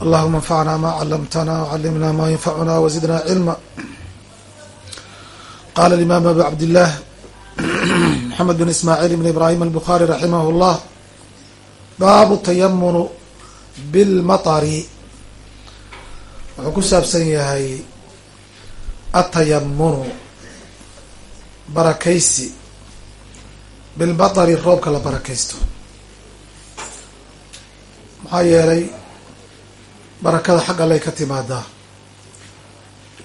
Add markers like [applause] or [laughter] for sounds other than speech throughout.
allahuma anfacna ma calamtana wcalimna ma yanfacuna wazidna cilma qala imam abu cabdillah [clears throat] maxamed bin ismaaciil ibn ibrahim albukhari raximah llah baabu tayamunu bilmaطari wuxuu ku saabsan atayamunu barakaysi. Bilmaطari roobka la barakaysto maxaa yeelay barakada xag allay ka timaadaa.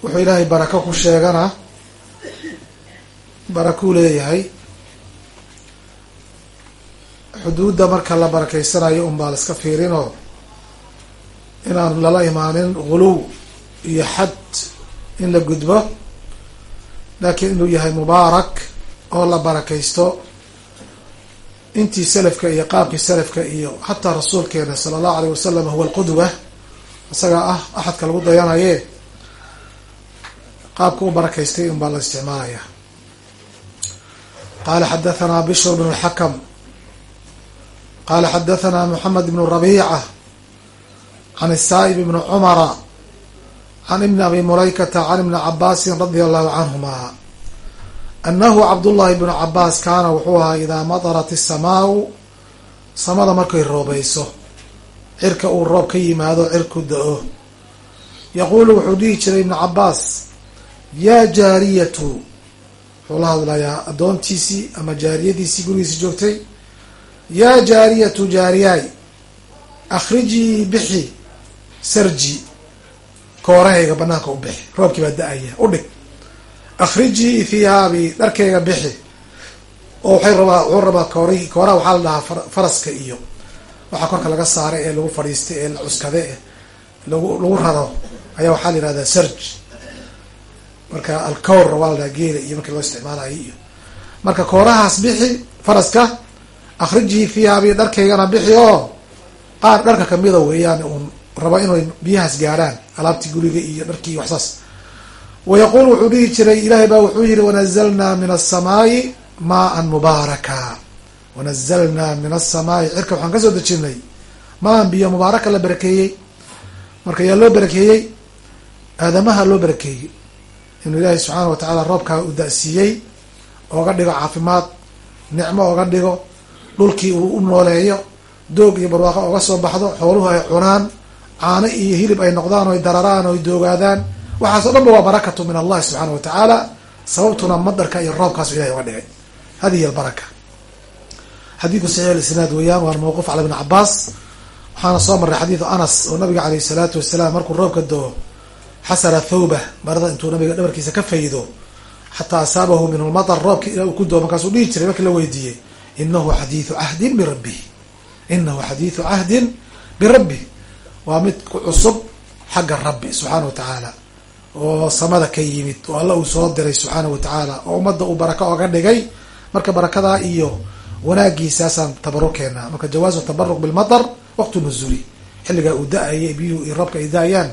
Wuxuu ilaahay barako ku sheegana barakuu leeyahay xuduudda marka la barakaysanayo un baa la iska fiirinoo inaan lala imaanin guluw iyo xad in la gudbo laakiin inuu yahay mubaarak oo la barakaysto intii selafka iyo qaabkii selafka iyo xataa rasuulkeena sala allahu alayh wasalam huwa alqudwa isagaa ah axadka lagu dayanaye qaabka u barakaystay un baa la isticmaalaya qala xadathana bishr bn اlxakm qala xadathana moxamed bn rabica can الsaaib bn cumara can ibni abi mulaykata can ibni cabaasin radia allahu canhuma anahu cabdullahi bnu cabaas kaana wuxuu ahaa idaa madarat isamaau samada markay roobayso cirka uu roob ka yimaado cirku da'o yaquulu wuxuu dhihi jiray ibnu cabaas yaa jaariyatu wuxuu la hadlayaa addoontiisii ama jaariyadiisii gurigiisi joogtay yaa jaariyatu jaariyaay akhrijii bixi sarji koorahayga banaanka u bixi roobkii baa da'aya u dhig akhrijii thiyaabi dharkayga bixi. Oo waxay rabaa wuxuu rabaa koorihii kooraha waxaa la dhahaa faraska iyo waxaa korka laga saaray ee lagu fadhiistay ee la cuskade e lagu lagu raro. Ayaa waxaa la yihahdaa sarj. Marka alkowr waa la dhahaa geela iyo markii loo isticmaalayo iyo marka koorahaas bixi faraska akhrijii thiyaabi dharkaygana bixi oo qaar dharka kamida weeyaan uun raba inay biyahaas gaadhaan alaabtii guriga iyo dharkii waxsaas wayaquul wuxuu dhihi jiray ilaahay baa wuxuu yihi wanazalnaa min asamaa'i maan mubaaraka wanazalnaa min asamaa'i cirka waxaan ka soo dejinay. maan biyo mubaaraka la barakeeyey marka yaa loo barakeeyey aadamaha loo barakeeyey inuu ilaahay subxaana watacaala roobkaa u da-siiyey ooga dhigo caafimaad nicmo oga dhigo dhulkii uu u nooleeyo doog iyo barwaaqo oga soo baxdo xooluhu ay cunaan caano iyo hilib ay noqdaan oy dararaan oy doogaadaan waxaas o dhan ba waa barakatu min allahi subxaana wa tacaala sababtuna madarka iyo roobkaasu ilahay oga dhigay. Hadihi albaraka. Xadiidu saxiix alisnaad weeyaan waana mawquuf cala ibn cabaas waxaana soo marray xadiidu anas oo nabiga caleyhi salaatu wasalaam markuu roobka doo xasara thawbah marada intuu nabiga dhabarkiisa ka faydo xataa asaabahu minhu lmatar roobki ilaa uu ku doo markaasuu dhihi jiray markii la weydiiyey inahu xadiidu cahdin birabbihi inahu xadiidu cahdin birabbi. Waa mid ku cusub xagga rabbi subxaana wa tacaala oo samada ka yimid oo alla uu soo diray subxaana wa tacaala oo ummadda uu baraka oga dhigay. Marka barakadaa iyo wanaagiisaasaan tabarukeena. Marka jawaazu tabaruq bilmatar waqtu nuzuli. Xilligaa uu da'ayay biyuhu iyo roobka ay da'ayaan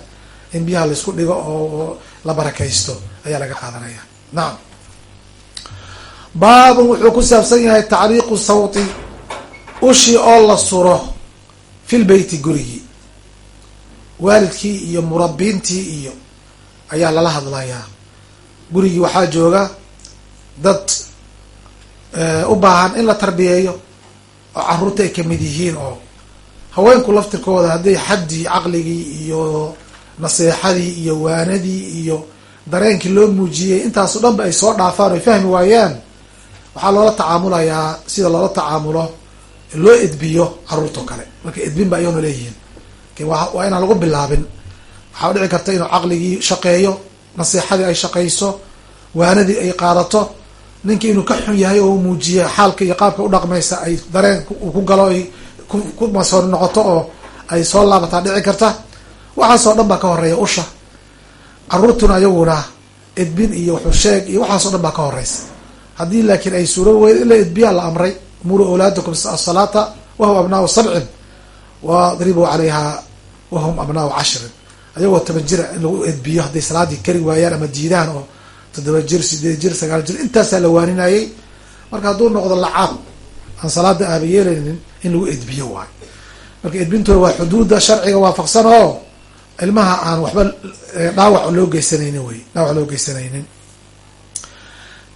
in biyaha la isku dhigo oo la barakaysto ayaa laga qaadanaya. Nacam baabun wuxuu ku saabsan yahay tacliiqu sawti ushi oo la suro fil beyti gurigii waalidkii iyo murabiintii iyo ayaa lala hadlayaa. Gurigii waxaa jooga dad u baahan in la tarbiyeeyo oo carruurta ay ka mid yihiin oo haweenku laftirkooda hadday xaddii caqligii iyo naseexadii iyo waanadii iyo dareenkii loo muujiyey intaasoo dhan ba ay soo dhaafaan o fahmi waayaan waxaa loola tacaamulayaa sida loola tacaamulo loo edbiyo caruurtao kale. Marka edbin ba ayagona leeyihiin. Waa inaan lagu bilaabin waxaa dhici karta inuu caqligii shaqeeyo naseexadii ay shaqayso waanadii ay qaadato ninkii inuu ka xun yahay oo muujiya xaalka iyo qaabka udhaqmaysa ay dareen ku galo ay ku masoor noqoto oo ay soo laabataa dhici karta. Waxaasoo dhan baa ka horreeya usha. Caruurtuna ayaguna edbin iyo wuxusheeg iyo waxaasoo dhan baa ka horeysa haddii laakiin ay suuro weyd ila edbiyaa la amray. Muruu awlaadakum asalaata wahum abnaau sabcin wadribuu calayha wahum abnaau cashrin ayagoo toban jira in lagu edbiyo hadday salaadii kari waayaan ama diidaan oo toddoba jir sideed jir sagaal jir intaasaa la waaninayay marka hadduu noqdo lacaab aan salaada aaba yeelaynin in lagu edbiyo waayo marka edbintooda waa xuduudda sharciga waafaqsan oo ilmaha aan waxba dhaawac loo geysanaynin wey dhaawac loo geysanaynin.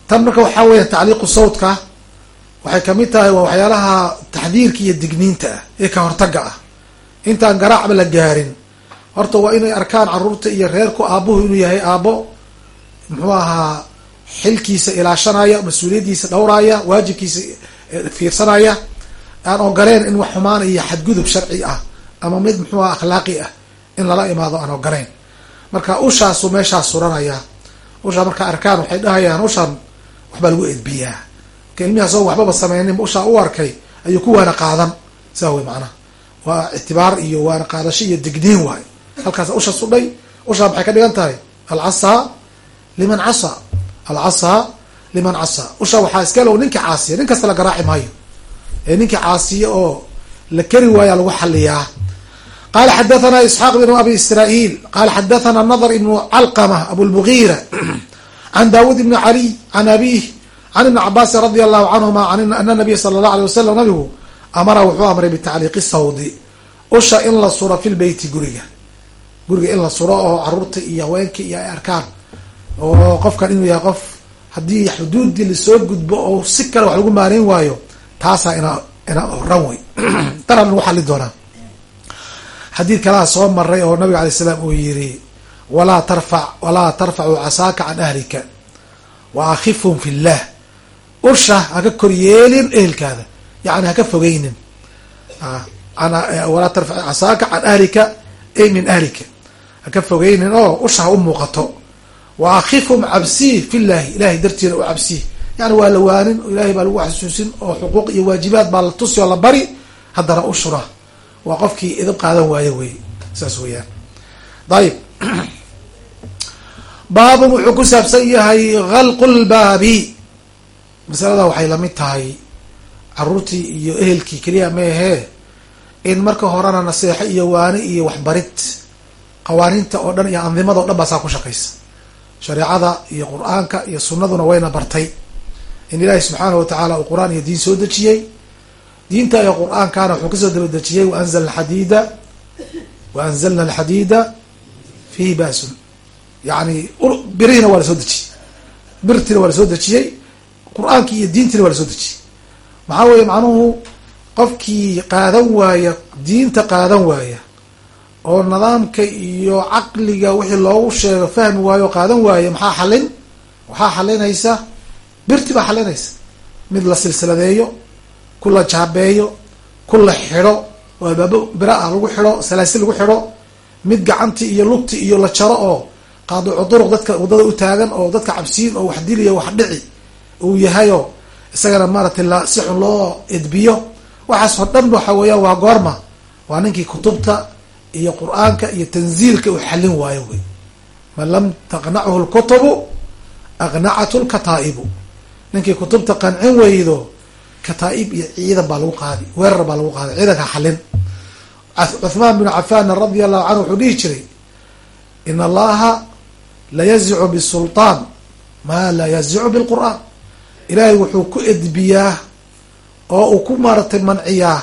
Tan marka waxaa weya tacliiqu sawtka waxay ka mid tahay waa waxyaalaha taxdiirka iyo digniinta ah ee ka hortaga ah. Intaan garaacba la gaarin horta waa inay arkaan carruurta iyo reerku aabuhu inuu yahay aabo muxuu ahaa xilkiisa ilaashanaya mas'uuliyaddiisa dhowraaya waajibkiisa fiirsanaya. Aan ogoleen in wax xumaan iyo xadgudub sharci ah ama mid muxuu aha akhlaaqi ah in lala imaado aan ogoleyn marka ushaasu meeshaas suranaya ushaa marka arkaan waxay dhahayaan ushaan waxbaa lagu edbiyaa. Marka ilmihi asagoo waxbaba sameyninba ushaa u arkay ayuu ku waana qaadan. Saa wey macnaha waa ictibaar iyo waana qaadasho iyo digniin waay halkaas usha sudhay ushaa maxay ka dhigan tahay? Alcasaa liman casa alcasaa liman casa usha waxaa iskalow ninka caasiya nin kasta la garaaci maayo. Ee ninka caasiya oo la keri waaya lagu xaliyaa qala xadathana isxaaq bn abi israail qala xadathana nadr ibnu calqama abulmugira can dawud ibni caliy can abih can ibni cabaasin radi allahu canhuma ana nabiy sala allah alay wasalam nabigu amara wuxuu amray bitacliiqi sawdi. Usha in la suro fi lbeyti guriga guriga in la suro oo carruurta iyo haweenka iyo ay arkaan oo qofkan inuu yahay qof haddii xuduudii la soo gudbo oo si kale wax lagu maareyn waayo taasaa ina ina horan wey tanaa [clears throat] lagu xali doonaa. Xadiid kalaa soo maray oo nabiga alay slam uu yiri walaa tarfac walaa tarfacu casaaka can ahlika wa akhifhum fi llah usha haka koryeelin ehelkaada yani haka fogeynin walaa tarfac casaaka can ahlika ay min ahlika haka fogeynin oo usha ha u muuqato. Wa akhifhum cabsii fi llahi ilahay darteeda u cabsii. Yani waa la waanin ilahay baa lagu xasuusin oo xuquuq iyo waajibaad baa la tusi oo la bari haddana ushura waa qofkii idib qaadan waayo wey saas weeyaan. Dayib. [clears throat] Baabun wuxuu ku saabsan yahay khalqu lbaabi masalada waxay la mid tahay caruurtii iyo ehelkii keliya meehee in marka horena naseexo iyo waani iyo waxbarid qawaaniinta oo dhan iyo andimada o dhan baa saa ku shaqaysa. Shareecada iyo qur'aanka iyo sunnaduna wayna bartay. In ilaahi subxaana wa tacaala uu qur'aan iyo diin soo dejiyey. Diinta iyo qur'aankana wuxuu ka soo daba dejiyey waanzalna xadiida wa anzalna alxadiida fihi baasun yani birihina waa la soo dejiyey. Birtina waa la soo dejiyey. Qur'aankii iyo diintiina waa la soo dejiyey. Maxaa weeye macnuhu qofkii qaadan waaya diinta qaadan waaya oo nidaamka iyo caqliga wixii loogu sheego fahmi waayo o qaadan waaya maxaa xalin waxaa xalinaysa birti baa xalinaysa mid la silsiladeeyo ku la jaabeeyo ku la xidho oo albaabo bira ah lagu xidho salaasil lagu xidho. Mid gacanti iyo lugti iyo la jaro oo qaadicu duruq dadka waddada u taagan oo dadka cabsiin oo wax diliya wax dhici uu yahayoo isagana maaratay la si xun loo edbiyo. Waxaas oo dhan waxa weeyaan waa goorma. Waa ninkii kutubta iyo qur'aanka iyo tanziilka uu xallin waayo wey. Man lam taqnachu lkutubu aqnacatu lkataa'ibu ninkii kutubta qancin weydo kataaib iyo ciidan baa lagu qaadi weerar baa lagu qaaday ciidanka xalin cuthmaan binu cafaanna radia allahu canhu wuxuu dhihi jiray in allaha la yazicu bisulطaan maa laa yazicu bilqur'aan. Ilaahay wuxuu ku edbiyaa oo uu ku maaratay manciyaa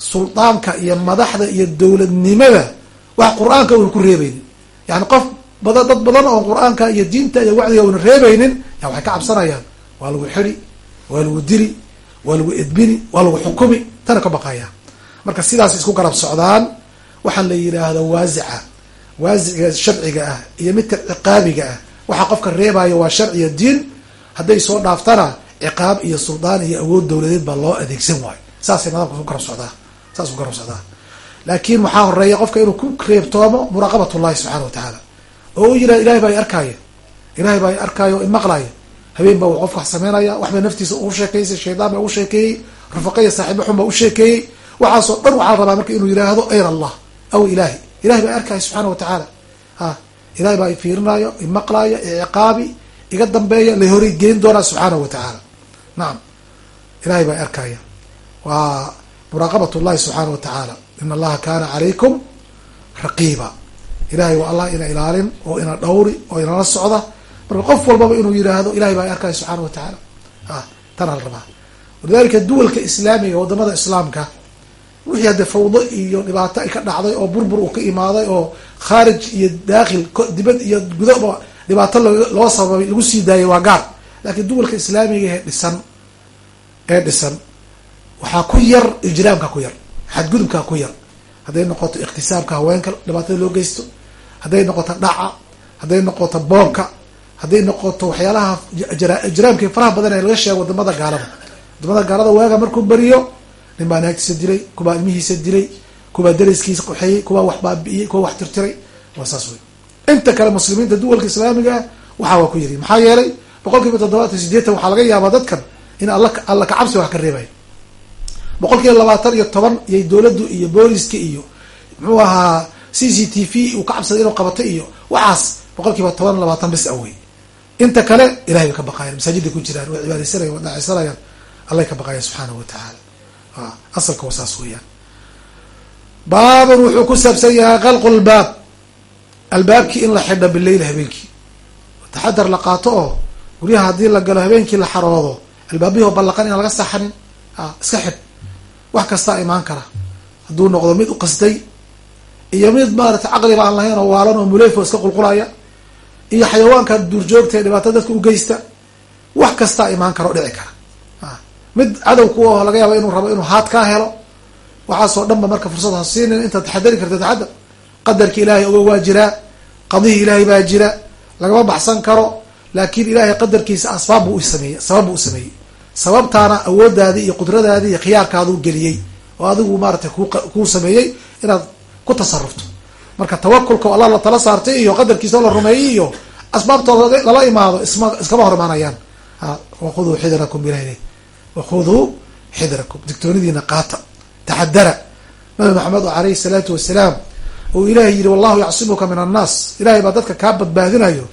suldaanka iyo madaxda iyo dowladnimada wax qur'aanka una ku reebeynin yani qof badan dad badan oo qur'aanka iyo diinta iyo wacdiga una reebeynin ya waxay ka cabsanayaan. Waa lagu xidi waa lagu dili waa lagu edbini waa lagu xukumi tana ka baqaya marka sidaas isku garab socdaan waxaa la yidhaahdo waasica. Waasiciga sharciga ah iyo midka ciqaabiga ah. Waxaa qofka reebaya waa sharciya diin. Hadday soo dhaaftana ciqaab iyo suldaan iyo awood dowladeed baa loo adeegsan waayo. Saasay nidaamka isku garab socdaa saas isku garab socdaa laakiin waxaa horreeya qofka inuu ku reebtoomo muraaqabat ullahi subxana wa tacaala. Oo u yiraahdo ilahay baa i arkaya ilahay baa i arkaayo o imaqlaya habeen baa qofka wax sameynaya waxbay naftiisa ugu sheekeysay shaydaan baa ugu sheekeeyey rafaqaya saaxiibo xun baa u sheekeeyey. Waxaasoo dhan waxaa rabaa marka inuu yidhaahdo ayr allah aw ilahi ilahay baa i arkaya subxaana wa tacaala. Ha ilahay baa i fiirinaayo imaqlaayo iciqaabi iga dambeeya la horay geen doonaa subxaana wa tacaala. Nacam ilahay baa i arkaya waa muraaqabat llahi subxaana wa tacaala. In allaha kaana calaykum raqiiba. Ilahay waa allah ina ilaalin oo ina dhawri oo inala socda. Marka qof walbaba inuu yidhaahdo ilahay baa arkaya subxaana wa tacaala. Ah la rabaa. Walidalika duwalka islaamiga waddamada islaamka wixii hadde fawdo iyo dhibaato ay ka dhacday oo burbur uu ka imaaday oo khaarij iyo daakhil dibad iyo gudaba dhibaato loo sababay lagu sii daayay waa gaar. Laakiin duwalka islaamiga ee dhisan ee dhisan waxaa ku yar ijraamka ku yar xadgudubkaa ku yar. Hadday noqoto ikhtisaabka haweenka dhibaatada loo geysto. Hadday noqoto dhaca hadday noqoto boonka. Hadday noqoto waxyaalaha ijraamka faraha badan ee laga sheego waddamada gaalada. Wadamada gaalada waaga markuu beriyo nin baa naagtiisa dilay kubaa ilmihiisa dilay kubaa dariskiisa qoxeeyey kubaa wax baabi'iyey kuwa wax tirtiray. Waa saas wey inta kale muslimiinta duwalka islaamiga ah waxaa waa ku yiri. Maxaa yeelay boqol kiiba toddobaatan sideetan waxaa laga yaabaa dadkan in alla alla kacabsi wax ka reebay boqol kiiba labaatan iyo toban iyo dowladdu iyo booliska iyo muxuu ahaa c c t v uu ka cabsaday inuu qabato iyo waxaas boqol kiiba toban labaatan bis awey. Inta kale ilahay bay ka baqayan masaajiday ku jiraan way cibaadaysanayan way dhaacisanayaan allay ka baqayan subxaanahu watacaala asalka waa saas weeyaan. Baabun wuxuu ku saabsan yahay kalqu lbaab albaabkii in la xidho bileyl habeenkii. Taxadar la qaato oo guryaha haddii la galo habeenkii la xaroodo albaabihii oo ballaqan inaan laga saaxanin iska xidh wax kastaa imaan kara. Hadduu noqdo mid u qasday iyo mid maarata caqliba aan lahayn oo waalan oo muleyfo iska qulqulaya iyo xayawaanka duurjoogta ee dhibaato dadka u geysta wax kastaa imaan kara oo dhici kara. Mid cadow ku aho laga yaaba inuu rabo inuu haad kaa helo waxaasoo dhan ba marka fursad ha siinin intaad taxadari karta taxadar qadarka ilaahay ogo waa jiraa qadihii ilaahay baa jira lagama baxsan karo laakiin ilaahay qadarkiisa asbaab buu usameeyey sabab buu u sameeyey sababtaana awoodaadii iyo qudradaadii iyo khiyaarkaaduu geliyey oo adigu maaratay ku kuu sameeyey inaad ku tasarufto. Marka tawakulka allah la tala saartay iyo qadarkiisa la rumeeyey iyo asbaabtooda lala imaado isma iskama hor imaanayaan wakhuduu xidrakum bilah wakhuduu xidrakum. Digtoonidiina qaata. Taxadara nabi maxamed oo alayhi salaatu wasalaam uu ilaahay yihi wallahu yacsimuka min annaas. Ilahay baa dadka kaa badbaadinayo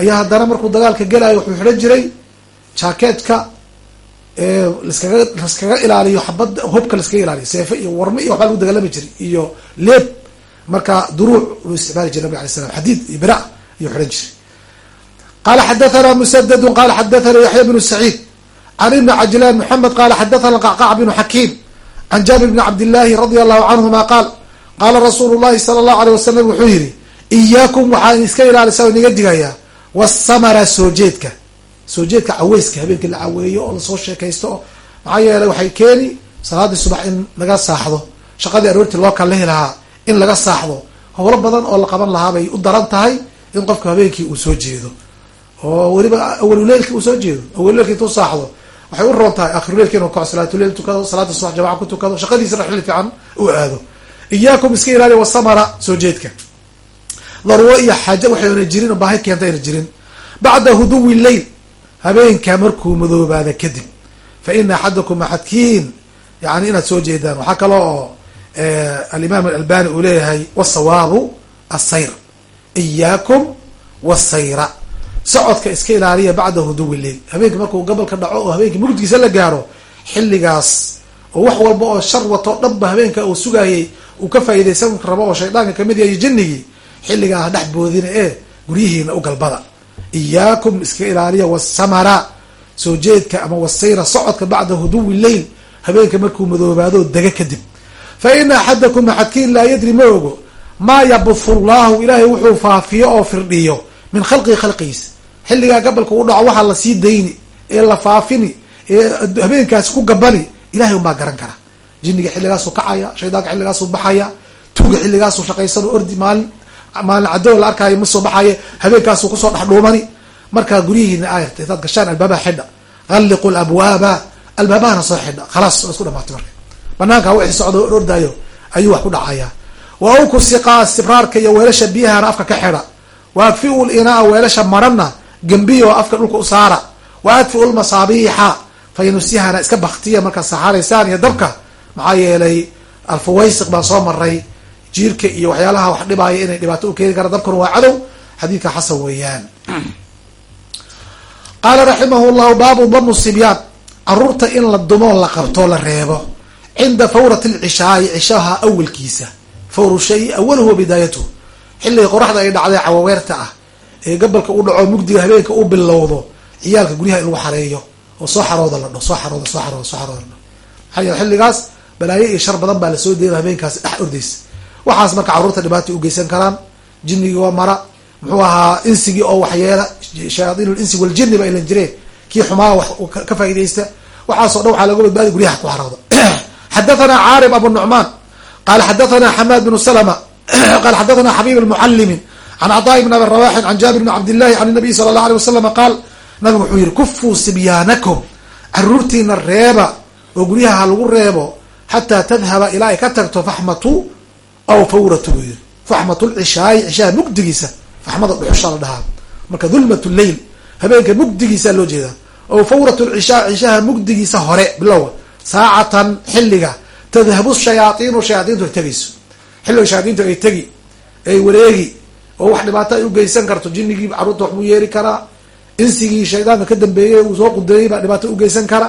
ayaa haddana markuu dagaalka gelayo wuxuu xidhan jiray jaakeetka laskaga ilaaliyo xabad hubka laskaga ilaaliyo seefe iyo warme iyo waxbaa lagu dagaalami jiray iyo leeb. Marka duruuc uu isticmaali jiray nabig alay slam xadiid iyo bira ayuu xidhan jiray. Qala xadathana musadadu qala xadathana yaxya bnu saciid can ibni cajlaan moxamed qala xadathana qacqac bnu xakiim can jaabir bni cabdillahi radia allahu canhuma qaal qaala rasuulu llahi sala allahu aleyh wasalam wuxuu yihi iyaakum waxaan iska ilaalisa o inaga digayaa wasamara soo jeedka soo jeedka caweyska habeenkii la caweeyo oo la soo sheekaysto oo maxaa yeelay waxay keeni salaadii subax in laga saaxdo. Shaqadii aroortii loo kalehi lahaa in laga saaxdo. Howlo badan oo la qaban lahaa bay u daran tahay in qofku habeenkii uu soo jeedo. Oo weliba awaluleilki uu soo jeedo awaluleilki intuu saaxdo. Waxay u roon tahay akhiruleilki inuu kaco salaatuleil tukado salaada subax jamaca ku tukado shaqadiisana xilli fiican u aado. Iyaakum iska ilaaliya wasamara soo jeedka. Daruuro iyo xaaja waxayna jirin baahi keenta ayna jirin. Bacda huduwi leyl habeenka markuu madoobaada kadib. Fa ina axadakum axadkiin. Yani inaad soo jeedaan. Waxaa kale oo alimaam alalbani uu leeyahay wasawaabu asayr iyaakum wasayra socodka iska ilaaliya bacda huduwi leyl habeenka markuu gobolka dhaco oo habeenkii mugdigiisa la gaaro xilligaas oo wax walba oo shar wato dhanba habeenka uu sugaayay uu ka faa'iidaysan rabo oo shaydaanka ka mid yahay jinnigii xilligaa dhex boodina ee guryihiina u galbada iyaakum iska ilaaliya wasamara soo jeedka ama wasayra socodka bacda huduwi leyl habeenka markuu madoobaado dega kadib. Fa ina axadakum axadkiin laa yadri ma ogo. Maa yabuthu llahu ilaahay wuxuu faafiyo oo firdhiyo min khalqihi khalqigiisa xilligaa gabalka u dhaco waxaa la sii dayni ee la faafini ee habeenkaasi ku gabani ilahay unbaa garan kara jiniga xilligaasuu kacaya shaydaanka xilligaasuu baxaya tuga xilligaasuu shaqaysan ordi maalin maalin cadow la arkaayo ma soo baxaye habeenkaasuu ku soo dhex dhuumani. Markaa guryihiina aayarta intaad gashaan albaabaha xidha. Qalliqu labwaaba albaabahana soo xidha. Khalaas waa isku dhamaatay marka. Banaanka wixii socda ordaayo ayuu wax ku dhacaya wa awku siqaa istibraarka iyo weelasha biyahana afka ka xidha. Wa adfiu linaa weelasha marana gembiyo afka dhulka u saara. Wa lmasaabiixa faynusihana iska baktiya markaad saxaaraysaan iyo dabka. Maxaa yeelay alfawaysiq baan soo maray jiirka iyo waxyaalaha wax dhibaaya inay dhibaato u keeni karaan. Dabkuna waa cadow xadiidka xasan weeyaan. Qaala raximahu llahu baabu damu sibyaan carruurta in la dumoo la qabto la reebo cinda fawrati lcishaai cishaha awalkiisa. Fawru shay awaluhu wa bidaayatuhu. Xilliga qoraxda ay dhacday cawaweerta ah ee gabalka u dhaco mugdiga habeenka u bilowdo ciyaalka guryaha in lagu xareeyo oo soo xarooda la dho soo xarooda soo xarooda soo xarooda la dho. Maxaa yeele xilligaas balaayo iyo shar badan baa la soo deeda habeenkaas dhex ordaysa waxaas marka carruurta dhibaata ugeysan karaan. Jinnigii oo mara. Muxuu ahaa insigii oo waxyeela. Shayaaiin insi waljini ba ilan jireen. Kii xumaa wax ka faaidaysta waxaaso dhan waxaa laga badbaadi guryaha ku xarooda [clears throat] xadathana caarim abu nucmaan qala xadathana xamaad bnu salma [clears throat] qala xadathana xabib lmucalimin can caطaa bn abi rawaxin can jaabir bn cabdillahi can nabiy sala allah alay wasalam qaal nabigu wuxuu yihi kufuu sibyaanakum caruurtiina reeba oo guryaha ha lagu reebo xataa tadhaba ilaa ay ka tagto faxmatu aw fawratu buu yihi faxmatu lcishaayi cishaha mugdigiisa. Faxmada dhuxusha la dhahaa. Marka dulmat leyl habeenka mugdigiisa loo jeedaa. Aw fawrat lcishaa cishaha mugdigiisa hore bilowa saacatan xilliga. Tadhabu shayaaiinu shayaaiintu ay tegayso xilliga shayaaiintu ay tegi ay wareegi. Oo wax dhibaato ay ugeysan karto jinigii carruurta wax buu yeeri karaa insigii shaydaanka ka dambeeyey uu soo qudeeyey baa dhibaato ugeysan kara.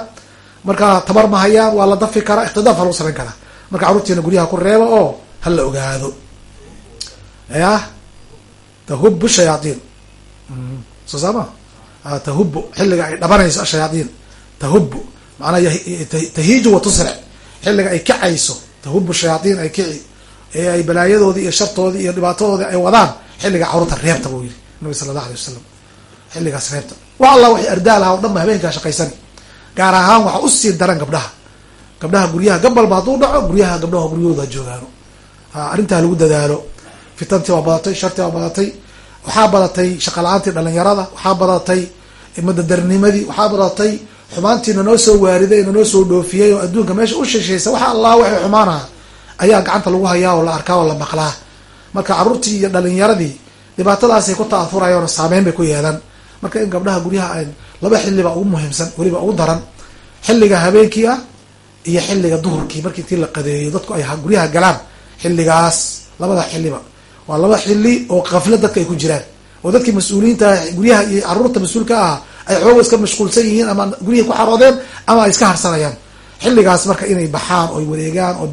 Marka tabar ma hayaan waa la dafi karaa ixtidaaf ha lagu samayn karaa marka carruurtiina guryaha ku reeba oo ha la ogaado. Yah tahubu shayaaiin soo saama? Tahubu xilliga ay dhabanayso ashayaaiin tahubu manaa tahiiju wa tusric xilliga ay kacayso tahubu shayaaiin ay kici. Ee ay balaayadoodii iyo shartoodii iyo dhibaatadoodii ay wadaan xilliga carruurta reebta buu yihi nabi sala allah alay wasalam xilligaas reebta. Wa allah waxay ardaa lahaa o dhan ba habeenkaa shaqaysani. Gaar ahaan waxaa u sii daran gabdhaha. Gabdhaha guryaha gabalba hadduu dhaco guryaha gabdhaha guryahooda joogaano arrintaa lagu dadaalo. Fitantii waa badatay shartii waa badatay. Waxaa badatay shaqala-aantii dhalinyarada waxaa badatay madadarnimadii waxaa badatay xumaantii nanoo soo waariday nanoo soo dhoofiyey oo adduunka meesha u shishaysa waxa allah waxay xumaanaha ayaa gacanta lagu hayaa oo la arkaa oo la maqlaa. Marka carruurtii iyo dhalinyaradii dhibaatadaasay ku ta'afurayaan saameyn bay ku yeelan. Marka in gabdhaha guryaha ay laba xilliba ugu muhiimsan weliba ugu daran. Xilliga habeenkii ah iyo xilliga duhurkii markii intii la qadeeyo dadku ay guryaha galaan xilligaas labada xilliba. Waa laba xilli oo kafla dadka ay ku jiraan. Oo dadkii mas'uuliyiinta guryaha iyo carruurta mas'uulka ah ay xooga iska mashquulsan yihiin ama guryihii ku xaroodeen ama ay iska harsanayaan. Xilligaas marka inay baxaan oy wareegaan oo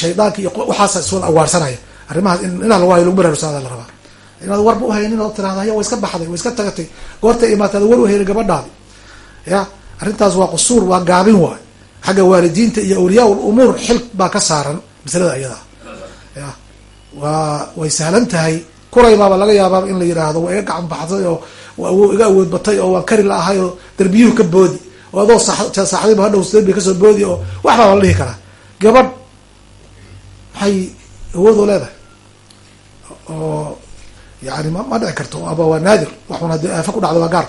shaydaanka iyo waxaas iswada awaarsanaya arrimahaas inaa lagu hayo lagu baraarusanaada la rabaa. Inaad warba uhaynin oo tirahda ya way iska baxday way iska tagatay. Goortay imaataada war uhaynin gabadhaadi ya arrintaas waa qusuur waa gaabin waay. Xagga waalidiinta iyo awliyaa ul umuur xil baa ka saaran masalada iyada ya waa way sahlan tahay. Kuray baaba laga yaabaaba in la yidhaahdo waa iga gacan baxday oo iga awood batay oo waan kari la ahay oo darbiyuhu ka boodi. Oo adoo saaxdayba hadhow darbi ka soo boodi oo wax baa la dhihi karaa. Gabadh maxay awoodoo leedahay. Oo yani ma dhici karto aba waa naadir. Waxun haddii aafa ku dhacdo waa gaar.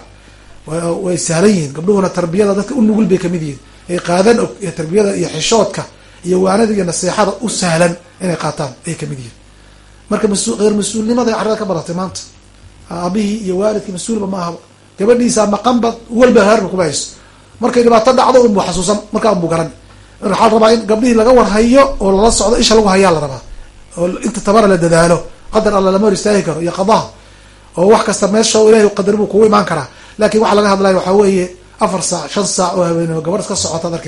Way sahlan yihiin. Gabdhuhuna tarbiyada dadka u nugul bay ka mid yihiin. Ay qaadan og iyo tarbiyada iyo xishoodka iyo waanada iyo naseexada u sahlan inay qaataan ay ka mid yihiin marka mas eyr mas'uulnimada carrada ka badatay maanta. Aabihii iyo waalidkii mas'uulba ma ahaba gabadhiisa maqanba walba haarba kuma hayso markay dhibaato dhacdo unbu xasuusan. Markaa unbu garan. Waxaa rabaa in gabdhihii laga warhayo oo lala socdo isha lagu hayaa la rabaa. Oo inta tabara la dadaalo. Qadar alla lama hor istaagi karo iyo qadaha. Oo wax kasta meesha ilahay qadar buu kugu imaan karaa. Laakiin waxaa laga hadlaya waxaa weeye afar saac shan saac oo haweenimo gabadh iska socota ad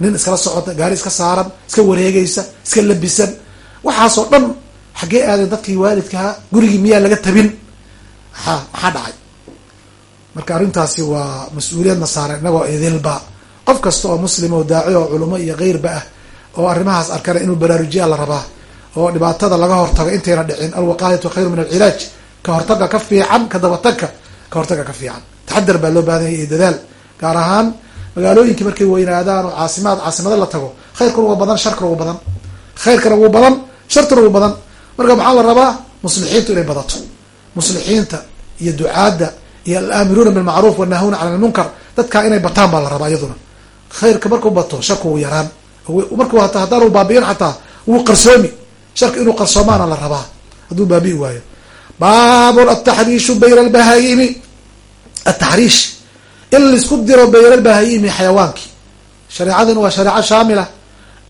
nin iskala socota gaari iska saaran iska wareegaysa iska labisan. Waxaasoo dhan xaggee aadeen dadkii waalidkaha gurigii miyaa laga tabin? Aa maxaa dhacay? Marka arrintaasi waa mas'uuliyadna saaran inagoo idilba qof kasta oo muslim oo daaci oo culamo iyo keyrba ah oo arrimahaas arkana inuu baraarujiyaa la rabaa oo dhibaatada laga hortago intayna dhicin alwaqaayatu khayru min alcilaaj ka hortaga ka fiican ka dabatagka ka hortaga ka fiican. Taxadar baa loo baahanya iyo dadaal gaar ahaan magaalooyinkii markay weynaadaan oo caasimaad caasimado la tago khayrkuna wuu badan sharkuna wuu badan. Khayrkana wuu badan shartuna wuu badan marka maxaa la rabaa? Muslixiintu inay badato. Muslixiinta iyo ducaadda iyo alaamiruuna bilmacruuf wannahuna cala lmunkar dadkaa inay bataan baa la rabaa iyaduna. Khayrka markuu bato sharku wuu yaraan. Markuu hata haddaanu baabi'in xataa wuu qarsoomi. Sharka inuu qarsoomaana la rabaa. Hadduu baabi'i waayo. Baabun ataxriishu bayna albahaayimi ataxriish in la isku diro bayna albahaayimi xayawaankii shareecaduna waa shareeco shaamila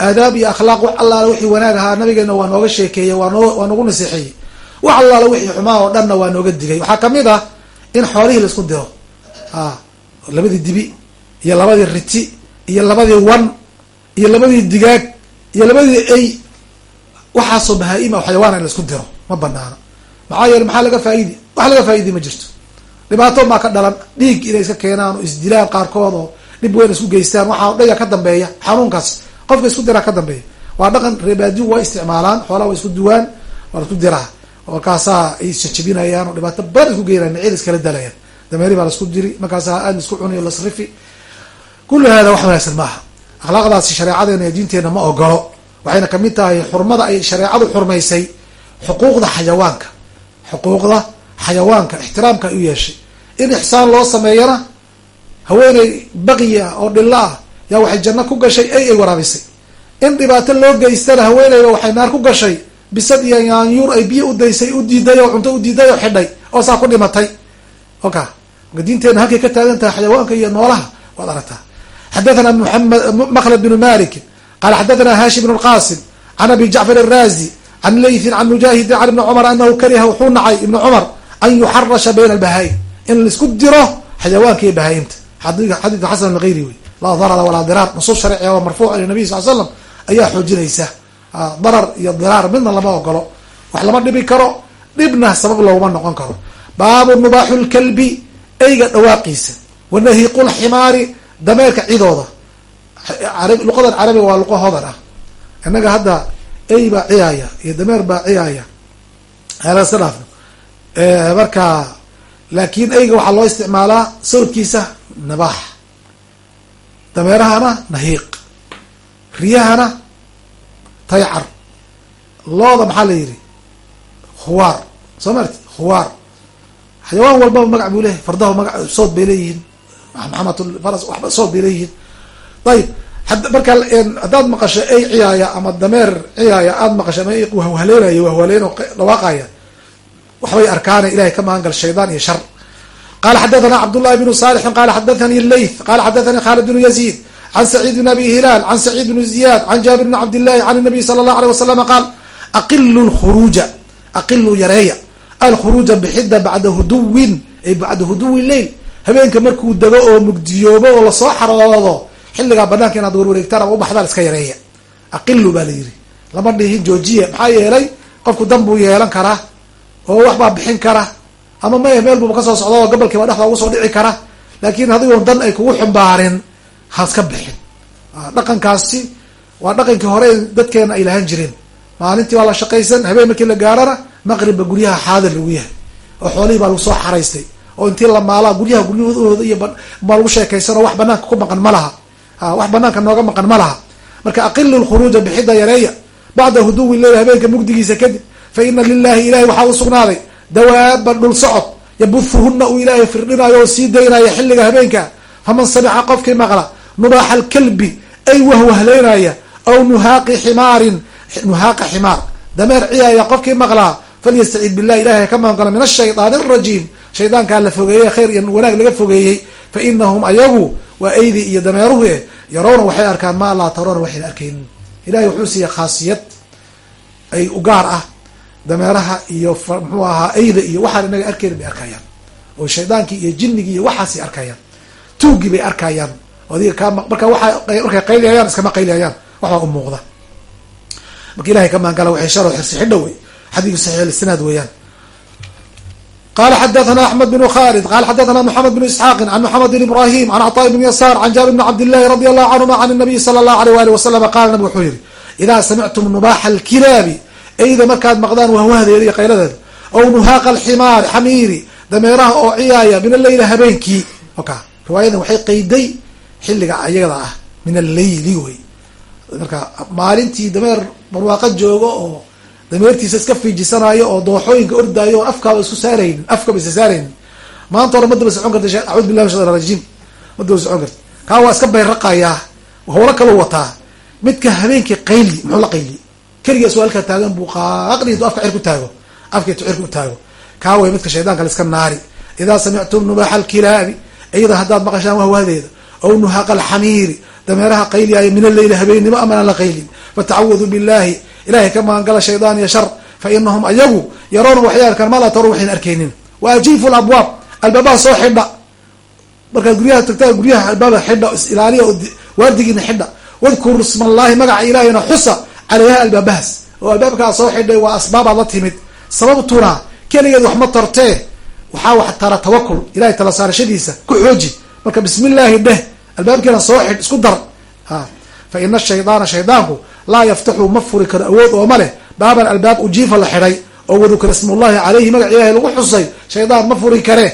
aadaab iyo akhlaaq wax allaala wixii wanaag ahaa nabigeena waa nooga sheekeeyey waa noogu naseexeeyey. Wax allaala wixii xumaa oo dhanna waa nooga digay. Waxaa ka mid ah in xoolihii la isku diro. A labadii dibi iyo labadii riti iyo labadii wan iyo labadii digaag iyo labadii ey. Waxaasoo bahaa-ima o xayawaana in la isku diro. Ma banaano maxaa yeele maxaa laga faaidi wax laga faaidi ma jirto. Dhibaato maa ka dhalan. Dhiig inay iska keenaan oo isdilaan qaarkood oo dhib weyn isku geystaan. Waxaa dhaya ka dambeeya xanuunkaas qofka isku diraa ka dambeeya. Waa dhaqan reebaadiyu waa isticmaalaan xoolaha waa isku duwaan waa isku diraa markaasaa ay jajabinayaan oo dhibaato badan isku geynayan ciid iskala dalayaan. Dameeri baa lasku diri markaasaa aad la isku cuniyo lasrifi kullu hada wax wanaagsan maaha. Akhlaaqdaasi shareecadeena iyo diinteena ma ogolo waxayna ka mid tahay xurmada ay shareecadu xurmaysay xuquuqda xayawaanka. Xuquuqda xayawaanka ixtiraamka ay u yeeshay. In ixsaan loo sameeyana haweeney baqyi ah oo dhilla ah yaa waxay janno ku gashay ay ay waraabisay. In dhibaato loo geystana haweeneyba waxay naar ku gashay. Bisad iyo yaanyuur ay biyo u daysay u diiday oo cunto u diiday oo xidhay oo saa ku dhimatay. Oka marka diinteena halkay ka taagan tahay xayawaanka iyo noolaha waad aragtaa. Xadathana muamed makhlad bnu malik qala xadathana hashim bn lqasim can abi jacfar الrazi can laythin can mujaahidin can ibni cumar anahu kariha wuxuu nacay ibni cumar an yuxarasha bayna albahaa-im in la isku diro xayawaanka iyo bahaa-imta xadiidka xasan algayri wey laa darara walaa diraar. Nusuus sharciga oo marfuuc ila nabiy sal slam ayaa xoojinaysa. Darar iyo diraar midna lama ogolo wax lama dhibi karo dhibna sabab looguma noqon karo. Baabu mubaaxu lkalbi eyga dhawaaqiisa. Wanahiiqu lximaari dameerka cidooda. Luqadan carabiga waa luqa hodan ah. Innaga hadda ey baa ciyaaya iyo dameer baa ciyaaya. Heela iska dhaafno marka laakin eyga waxaa loo isticmaalaa sawdkiisa nabaax dameerahana nahiiq riyahana taycar looda maxaa la yidhi? Khuwaar. Soo marti khuwaar. Xayawaan walbaba magac buu leeyahy fardahu maga sood bay leeyihiin. Maxamafaras waxba sood bay leeyihiin. Ayib marka haddaad maqasho ey ciyaaya ama dameer ciyaaya aada maqasho ama wahwahaleynaya wahwaleyn oo dhawaaqaya waxbay arkaana ilahay ka magan gal shaydaan iyo shar qala xadathana cabdullahi bnu salixin qala xadathani leyth qala xadathani khalid bnu yazid can saciid bn abi hilaal can saciid bn ziyad can jaabir bn cabdillahi can nabiy sala allahu alيh waslama qaal aqilu lkhuruuja aqilu yareeya alkhuruuja bixida bacda huduwin ay bacda huduwi leil habeenka markuu dego oo mugdiyoobo oo la soo xaroodo xilligaa banaanka inaad warwareegtaan ama ubaxdaan iska yareeya aqilu baa la yidhi lama dhihin joojiya maxaa yeelay qofku dan buu yeelan karaa oo wax baa bixin kara ama maya meel buuba ka soo socda oo gobolkiiba dhexda ugu soo dhici kara. Laakin adigoon dan ay kugu xumbaarin haska bixin. Dhaqankaasi waa dhaqankii hore dadkeena ay lahaan jireen maalintii waa la shaqaysan habeen markii la gaarana maqribba guryaha xaadir lagu yahay. Oo xoolihii baa lagu soo xaraystay. Oo intii la maalaa guryaha guryahooda iyo baa lagu sheekaysan oo wax banaanka ku maqan ma laha. Wax banaanka nooga maqan ma laha. Marka aqilu lkhuruuja bixida yareeya. Bacda huduwi leyl habeenka mugdigiisa kadib fa ina lilahi ilahay waxaa u sugnaaday dawaaban dhul socod. Yabuhuhuna uu ilaahay firdhinayo oo sii daynaya xilliga habeenka. Faman samica qofkii maqla nubaaxa alkalbi ay wahwahleynaya aw nuhaaqi ximaarin nuhaaqa ximaar. Dameer ciyaaya qofkii maqlaa falyastacid billahi ilahay ka magangalo min ashaytaan arajiim shaydaankaa la fogeeyey khayr iyo wanaag laga fogeeyey. Fa inahum ayagu waa eydi iyo dameeruhu eh yarawna waxay arkaan maa laa tarawna waxayna arkaynin ilahay wuxuu siiya khaasiyad ay u gaar ah dameeraha iyo muxuu ahaa eyda iyo waxaan inaga arkaynin bay arkayaan. Oo shaydaankii iyo jinnigii iyo waxaasay arkayaan. Tuugii bay arkayaan. Adiga kaa marka waa markay qayliyayaan iskama qayliyayaan. Waxbaa u muuqda. Marka ilahay ka maangala waxay sharo xidho wey. Xadiiku saxiix isnaad weeyaan. Qala xadathana axmed bn khalid qala xadathana moxamed bn isxaaqin can moxamed ibrahim can cطaa bn yasaar can jaabir bn cabdillahi radi allahu canhuma can nabiy sala allahu alيh wali wasalam qala nabig wuxuu yihi idaa samictum nubaxa alkilaabi eyda markaad maqdaan wahwahdeeda iyo qayladeeda ow nuhaaqa alximaari xamiiri dameeraha oo ciyaaya min alleyla habeenkii. Oka riwaayadan waxay qayday xilliga ayada ah min alleyli wey. Marka maalintii dameer barwaaqo joogo oo dameertiisa iska fiijisanayo oo dooxooyinka ordaayo oo afkaaba isku saaraynin afkaba isa saaraynin maanta hore ma daba socon karta acudu billahi min shaitan rajiim. Ma daba socon karta. Kaa waa iska bayraqayaa howlo kaloo wataa. Midka habeenkii qayli muxuu la qayli keligaas waa halkaa taagan buu qaaqnidu afka cir ku taago afkaitu cirka u taago. Kaa way midka shaydaanka laiska naari. Idaa samictum nubaxa alkilaabi iyada haddaad maqashaan wahwahdeeda aw nuhaaqa alxamiiri dameeraha qayliyaaya min alleyli habeennimo amanaan la qaylin fatacawadu billahi ilahay ka magangala shaydaan iyo shar fa inahum ayagu yaroona waxay arkaan maa laa taruun waxayn arkaynin. Wa ajiifu labwaab albaabaha soo xidha. Markaad guryaha tagtaa guryaha albaaba xidha isilaaliya oo waardigiina xidha. Wadkuru isma allahi magaca ilahina xusa caleyha albaabahaas oo albaabkaa soo xidhay waa asbaabaad la timid. Sababtuna keligeed wax ma tartee. Waxaa wax tara tawakul ilahay tala saarashadiisa ku xooji. Marka bismi illaahi dheh albaabkeena soo xidh isku dar. A fa ina shaydaana shaydaanku laa yaftaxu ma furi karo awood ooma leh. Baaban albaab ujiifa la xidhay oo wadukra ismullahi caleyhi magac ilahay lagu xusay. Shaydaan ma furi kare.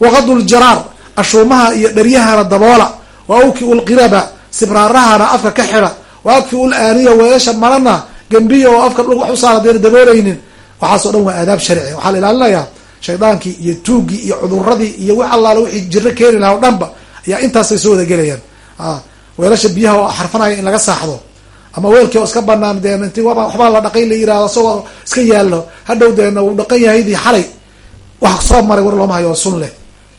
Waqadu ljaraar ashuumaha iyo dharyahana daboola. Wa awki ulqiraba sibraarahana afka ka xidha wa akfi ul aaniya weelasha marana gembiya oo afka wax usaara deena dabooleynin waxaasoo dhan waa aadaab sharci. Waxaa la ilaalinayaa shaydaankii iyo tuuggii iyo cuduradii iyo wax allaala wixii jiro keeni laha o dhanba ayaa intaasay soo wada gelayaan. Weelasha biyaha oo xarfanaya in laga saaxdo ama weelkii oo iska banaan deen inti waxbaa la dhaqay la yiraahdo isagoo iska yaallo. Hadhow deena uu dhaqan yahaydii xalay. Wax soo maray war looma hayo sun leh.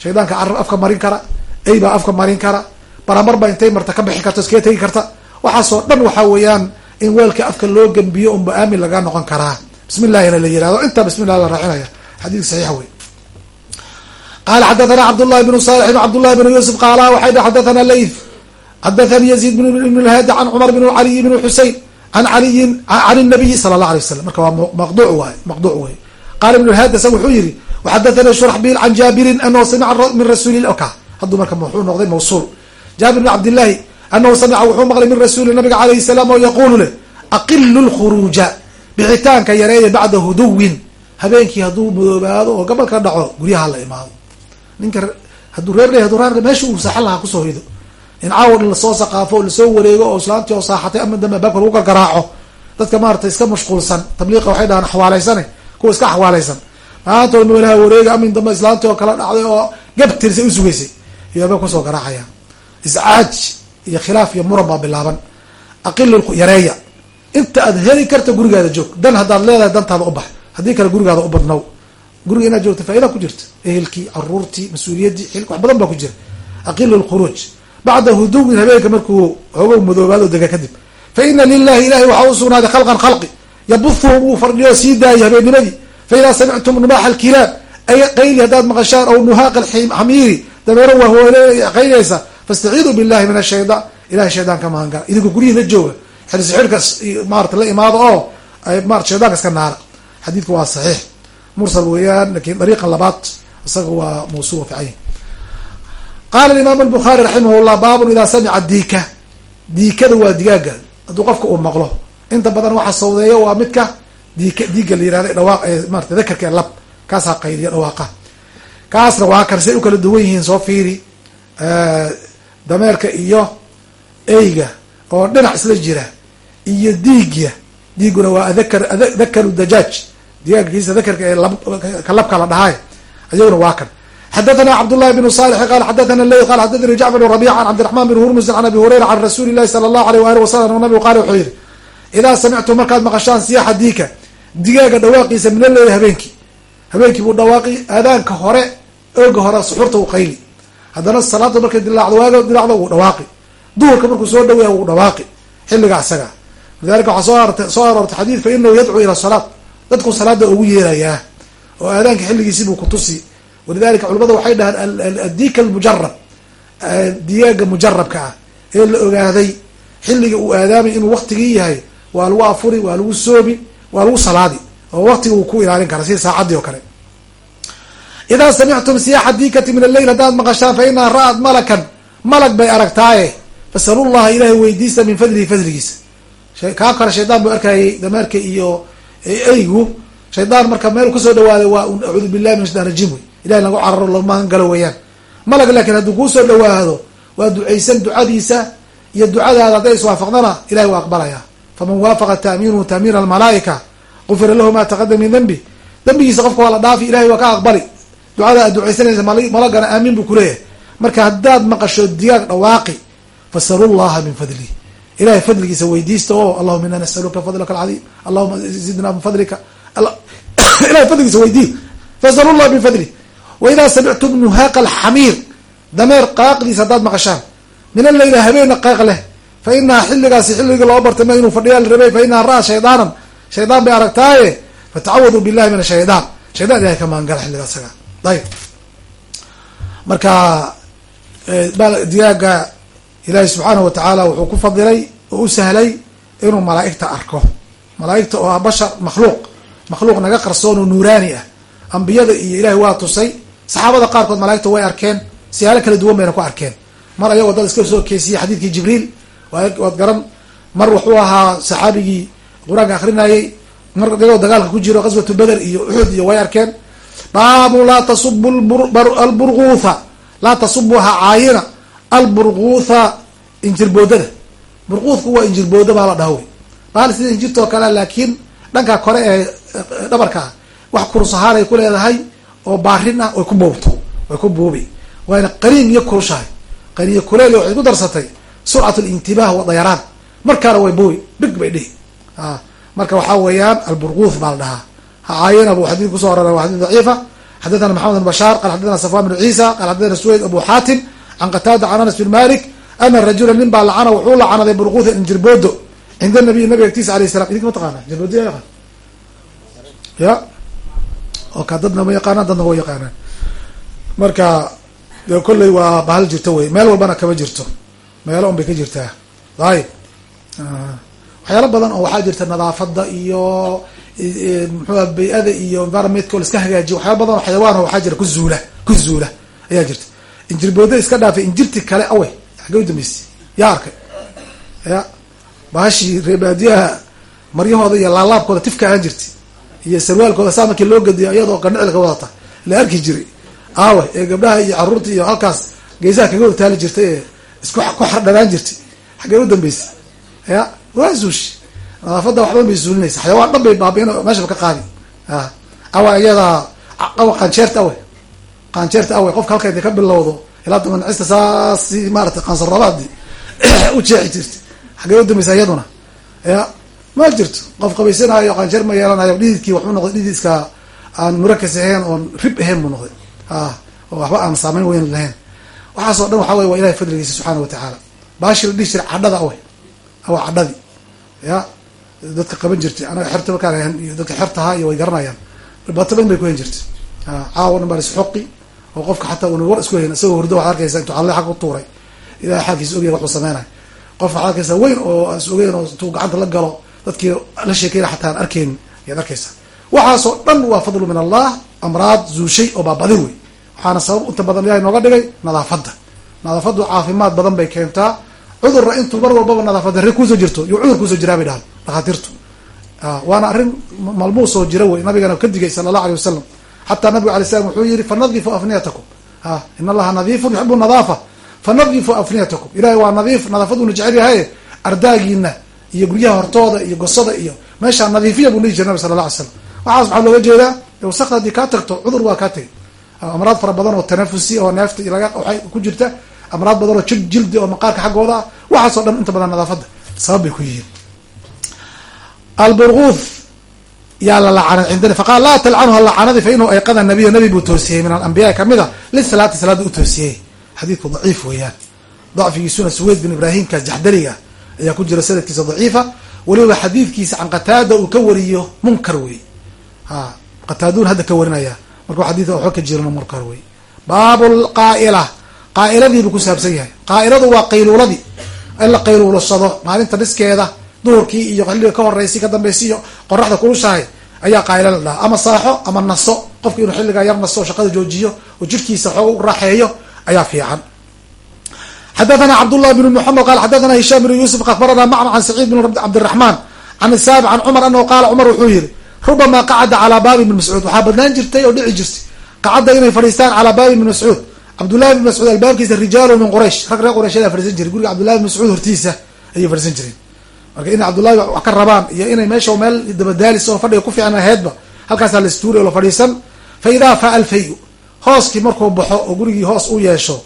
Shaydaanka carab afka marin kara ey baa afka marin kara. Baramar baa intay marta ka bixi karta iskaga tegi karta waxaasoo dhan waxaa weeyaan in weelka afka loo gembiyo unba aamin laga noqon karaa. Bismi llahina la yiraahdo intaa bismi llah la raacinaya xadiid saxiix wey qala xadathana cabdullahi bnu salix cabdullahi bnu yuusuf qaala waxay dhi xadathana layth xadathani yaziid bn lhaadi can cumar bn caliy bn xusein an caliyin can nabiyi sala allah alay wasalam marka waa maqduc waay maqduc wey qala ibn lhaadi isaga wuxuu yihi waxadathani shurxbil can jaabirin anahu samica min rasuuli ka hadduu marka wuxuu noqday mawsuul. Jaabir bn cabdillahi anahu samica wuxuu maqlay min rasuuli nabiga alayhi salaam oo yaquulu leh aqilu lkhuruuja bixitaanka yareeya bacda huduwin habeenkii hadduu madoobaado oo gobolka dhaco guryaha la imaado ninka hadduu reer haduu reer meesha uu saaxan lahaa ku soo hido in caawa in la soo saqaafo la soo wareego oo islaantii oo saaxatay ama dambe baabka lagu gargaraaco dadka maarata iska mashquulsan tabliiqa waxay dhahaan axwaaleysane kuwa iska axwaaleysan maantoo meelaha wareega amin dambe islaantii oo kala dhacday oo gabtirsay usugaysay iyo ba ku soo garaacaya iscaaj iyo khilaaf iyo muran baa bilaaban. Aqil yareeya. Inta aad heli karta gurigaada joog dan haddaad leedahay dantaada u bax. Haddii kale gurigaada u badnow guriga inaad joogto faaida ku jirta. Ehelkii caruurtii mas'uuliyaddii xilk wax badan baa ku jira. Aqilu lkhuruuj bacda huduwin habeenka markuu xoogow madoobaado dega kadib. Fa ina lilahi ilahi waxaa u sugnaaday khalqan khalqi. Yabuhuhum uu fardhiyo sii daayay habeennimadii fa idaa samictum nubaaxa alkilaab ay qayli haddaad maqashaan aw nuhaaqa alxamiiri dameero wahwale qaynaysa fastaciiduu billahi min ashaydan ilahay shaydaan ka mahangala idinku guryihiina jooga xirsi xirka maarata la imaado oo marata shaydaanka iska naara xadiidku waa saxiix mursal weeyaan laakiin dariiqa labaad isaga waa mawsuwa ficay qaala imaam albukhari raximah llah baabun idaa samica diika diikada waa digaaga hadduu qofka uu maqlo inta badan waxa sawdeeyo waa midka diika diiga la yirahda dhawaaq marata dakarka ee lab kaasaa qayliya dhawaaqa kaasna waa kan u kala duwan yihiin soo fiiri dameerka iyo eyga oo dhinac isla jira iyo diigya. Diiguna waa adakar dakaru dajaaj. Digaagkiisa dakarka ee ka labka la dhahaay ayaguna waa kan. Xadathana cabdullahi bnu salix qala xadathana ley qala xadathani jacfar bn rabica can cabdiraxman bn hurmusin can abi hurayra can rasuuli llahi sala allahu aleyh waali wasalam nabigu qaale wuxuu yihi idaa samictum markaad maqashaan siyaxa diika digaaga dhawaaqiisa mina leeya habeenkii. Habeenkii buu dhawaaqi aadaanka hore ooga hore suxurta uu qayli haddana salaada markay dilaacdo waaga dilacdo wuu dhawaaqi. Duhurka markuu soo dhawaya wuu dhawaaqi xilliga isaga lidalika waxaa soo soo aroortay xadiid fa inahu yadcuu ila salaat dadku salaada ugu yeerayaa oo aadaanka xilligiisi buu kutusi walidalika culamada waxay dhahaan addiika almujarab digaaga mujarabka ah ee la ogaaday. Xilliga uu aadaamay inuu waktigii yahay waa lagu afuri waa lagu soomi waa lagu salaadi oo waktiga uu ku ilaalin kara sida saacadii oo kale idaa samictum siyaaxa diikati min alleyl haddaad maqashaan fa inaha ra'ad malakan malag bay aragtaaye fasalu llaha ilahay weydiista min fadlihi fadligiisa kaa kale shaydaan buu arkayay dameerka iyo eygu shaydaan marka meel ka soo dhawaaday waa acuudu billahi min shaytan rajim wey ilahay lagu cararo lo magan galo weeyaan malag laakiin hadduu kuusoo dhawaado waa ducaysan ducadiisa iyo ducadaada hadday iswaafaqdana ilahay waa aqbalaya faman waafaqa taamiinuhu taamiina almalaaika gufira lahu ma taqadama min dambi dambigiisa qofka waa la dhaafi ilahay waa ka aqbali ducada aad ducaysanaysa malagana aamin buu kuleeyahay marka haddaad maqasho digaag dhawaaqi fasalu llaha min fadlih ilahay fadligiisa weydiista oo allahuma ina nasaluka fadlaka alcadiim allahuma zidna min fadlika. [coughs] Ilahay fadligiisa weydii fasalu llah min fadlih waidaa samictum nuhaaqa alxamiir dameer qaaqdiisa haddaad maqashaan. Min allayla habeena qaaq leh. Fa inaha xilligaasi xilligii loo bartama inuu fadhiyaa la rabay fa inaha ra'a shaydaanan. Shaydaan bay aragtaaye. Fatacawadu billahi min ashaydaan shaydaan ilahay ka maangala xilliga isaga ayb. Marka digaaga ilaahi subxaanahu watacaala wuxuu ku fadilay oo u sahlay inuu malaaigta arko. Malaaigta oo ah bashar makhluuq. Makhluuq naga qarsoon oo nuuraani ah. Ambiyada iyo ilahay waa tusay. Saxaabada qaarkood malaaigta way arkeen. Siyaalo kala duwan bayna ku arkeen. Mar ayagoo dad iska soo keesiyey xadiidkii jibriil waad garan mar wuxuu ahaa saxaabigii qur'aanka akrinayay mar iyagoo dagaalka ku jiro qaswatu beder iyo uxud iyo way arkeen baabu laa tasubu alburguutha laa tasubu ha caayina. Alburguutha injirboodada burquudku waa injirbooda baa la dhaha wey baal sida injirta oo kale laakiin dhanka kore ee dhabarka ah wax kurus ahaan ay ku leedahay oo baarin ah way ku buubto way ku buubi waana qariin iyo kurushahay qariyo kuleel waxay ku darsatay. Surcat lintibaah wa dayaraan. Markaana way buubi big bay dhihi. A marka waxaa weeyaan alburguuth baa la dhahaa hacaayana bu xadid kuso orara waa xadid daciifa. Xadathana maxamed bn bashaar qal xadathana safwan bn ciisa qal xadathana suweyd abu xaatim can qataada can anas bin malik ana rajula nin baa lacana wuxuu lacanaday burquutha injirboodo cinda nabiy nabiga agtiisa alayh salam idinka ma taqaana injirboodo ya yaqaan? Ya? Oka dadna ma yaqaanaan dadna wa yaqaanaan. Marka de kolley waa bahal jirto wey. Meel walbana kama jirto. Meelo un bay ka jirtaa. Ayib. Waxyaalo badan oo waxaa jirta nadaafada iyo muxuua bay-ada iyo environmentka o laiska hagaajiyo waxyaala badan oo xayawaan waxaa jira ku zuula ku zuula ayaa jirta. Injirboodo iska dhaafay injirti kale awe xagee udambeysay yaa arkay ya bahashii reebaadiyaha maryahooda iyo laalaabkooda tifka ahaan jirtay iyo sarwaalkooda saa markii loo gadiyo iyadoo qandhicilka wadata la arki jiray. Aawe ee gabdhaha iyo carruurta iyo halkaas geesaha kaga wataali jirtay ee isku ku xardhanaan jirtay xagee udambeysay ya waa zuushi nadaafadda waxban bay zuulinaysa xayawaan dhan bay baabiin meeshaba ka qaadi a awa iyada awa qaanjeerta awe qaanjeerta awe qofka halka inta ka bilowdo ilaa damancista saasi maarata qansarrabaadi [clears throat] u jeexi jirta xagee udambaysa iyaduna? Ya ma jirto. Qof qabaysanaayo qaanjeer ma yeelanayo dhididkii waxuu noqday dhididka aan murakas ahayn oon rib ahayn buu noqday. A oo waxba aan saameyn weyn lahayn. Waxaasoo dhan waxaa wey waa ilahay fadligiisa subxaana wa tacaala. Baashi la dhihi cadhada awe awa cadhadi ya dadka qaban jirtay. Anaga xerta markaan ahan iyo dadka xertahaa iyo way garanayaan. Dhibaato badan bay ku hen jirtay. Caawa dhan baa oo qofka xataa una war isku hayn isagoo hurdo waxad arkaysa intuu alle xag u tuuray. Ilahay xaalkiisa ogyahay waxuu sameynay. Qof waxad arkaysa weyn oo aan oo intuu gacanta la galo dadkii la sheekeyna xataa aan arkayn ayaad arkaysa waxaasoo dhan waa fadlu min allah amraad zuushay oo baabadin wey waxaana sabab inta badan ilahay nooga dhigay nadaafadda. Nadaafaddu caafimaad badan bay keentaa cudurna intuu mar walbaba nadaafad darre kuusoo jirto iyo cudur kuusoo jiraa bay dhahan dhakhaatiirtu waana arrin malmuus oo jira wey nabigana ka digay sala allah alay wasalam xataa nabigu alay slam wuxuu yihi fanadifu afniyatakum. A in allaha nadiifun yuxibu nadaafa. Fanadifu afniyatakum. Ilahay waa nadiif nadaafaduna jecel yahaye ardaagiina iyo guryaha hortooda iyo gosada iyo meeshaa nadiifiya buu dhihi jira nabi sala la alay slam waxaas maxaa looga jeedaa wasakda haddii kaa tagto cudur waa kaa tegay amraad fara badan oo tanafusi oo neefta waxay ku jirta amraad badan oo jil jildi oo maqaarka xaggooda ah waxaasoo dhan inta badan nadaafadda sabab bay ku yihiin alburguuth yaa la lacanay cindana faqaal laa talcanhu lacanadi fa inahu ayqada nabiya. Nabi buu toosiyey min alambiyaai ka mid a lisalaati salaada u toosiyey. Xadiidku daciif weeyaan. Dacfigiisuna suweyd bin ibraahimkaas jaxdariga ayaa ku jira sanadkiisa daciifa. Weliba xadiidkiisa can qataada uu ka wariyo munkar wey ha qataadun hadda ka warinaya. Marka xadiidka waxba ka jirano munkar wey baabu lqaa'ila qaailadiibuu ku saabsan yahay. Qaailadu waa qayluuladii. In la qayluulasado maalinta dhiskeeda duhurkii iyo xilliga ka horeysi ka dambeysi iyo qoraxda kulushahay ayaa qaaila la dhaha ama saaxo ama naso. Qofki inuu xilligaa yar naso shaqada joojiyo oo jirkiisa xooga u raaxeeyo ayaa fiican. Xadathana cabdullah bn mxamed qal xadathana hishaam bn yuusuf abarana macna can saciid bn cabdiraxmaan can isaabi can cumar anahu qaala cumar wuxuu yihi rubamaa qacada calaa baabi ibn mascuud. Waxaa badnaan jirtay oo dhici jirtay. Qacadda inay fadhiistaan calaa baabi ibn mascuud. Cabdullahi bn mascuud albaabkiisa rijaalu min quraysh. Rag reer qurayshyada fadhiisan jiray. Guriga cabdullahi bn mascuud hortiisa ayay fadhiisan jireen marka inay cabdullahi wax ka rabaan iyo inay meesha meel dabadaalis oo fadhiga ku fiican aheedba halkaasaa la istuuriy oo la fadhiisan. Fa idaa faa alfayu hooskii markuu baxo oo gurigii hoos u yeesho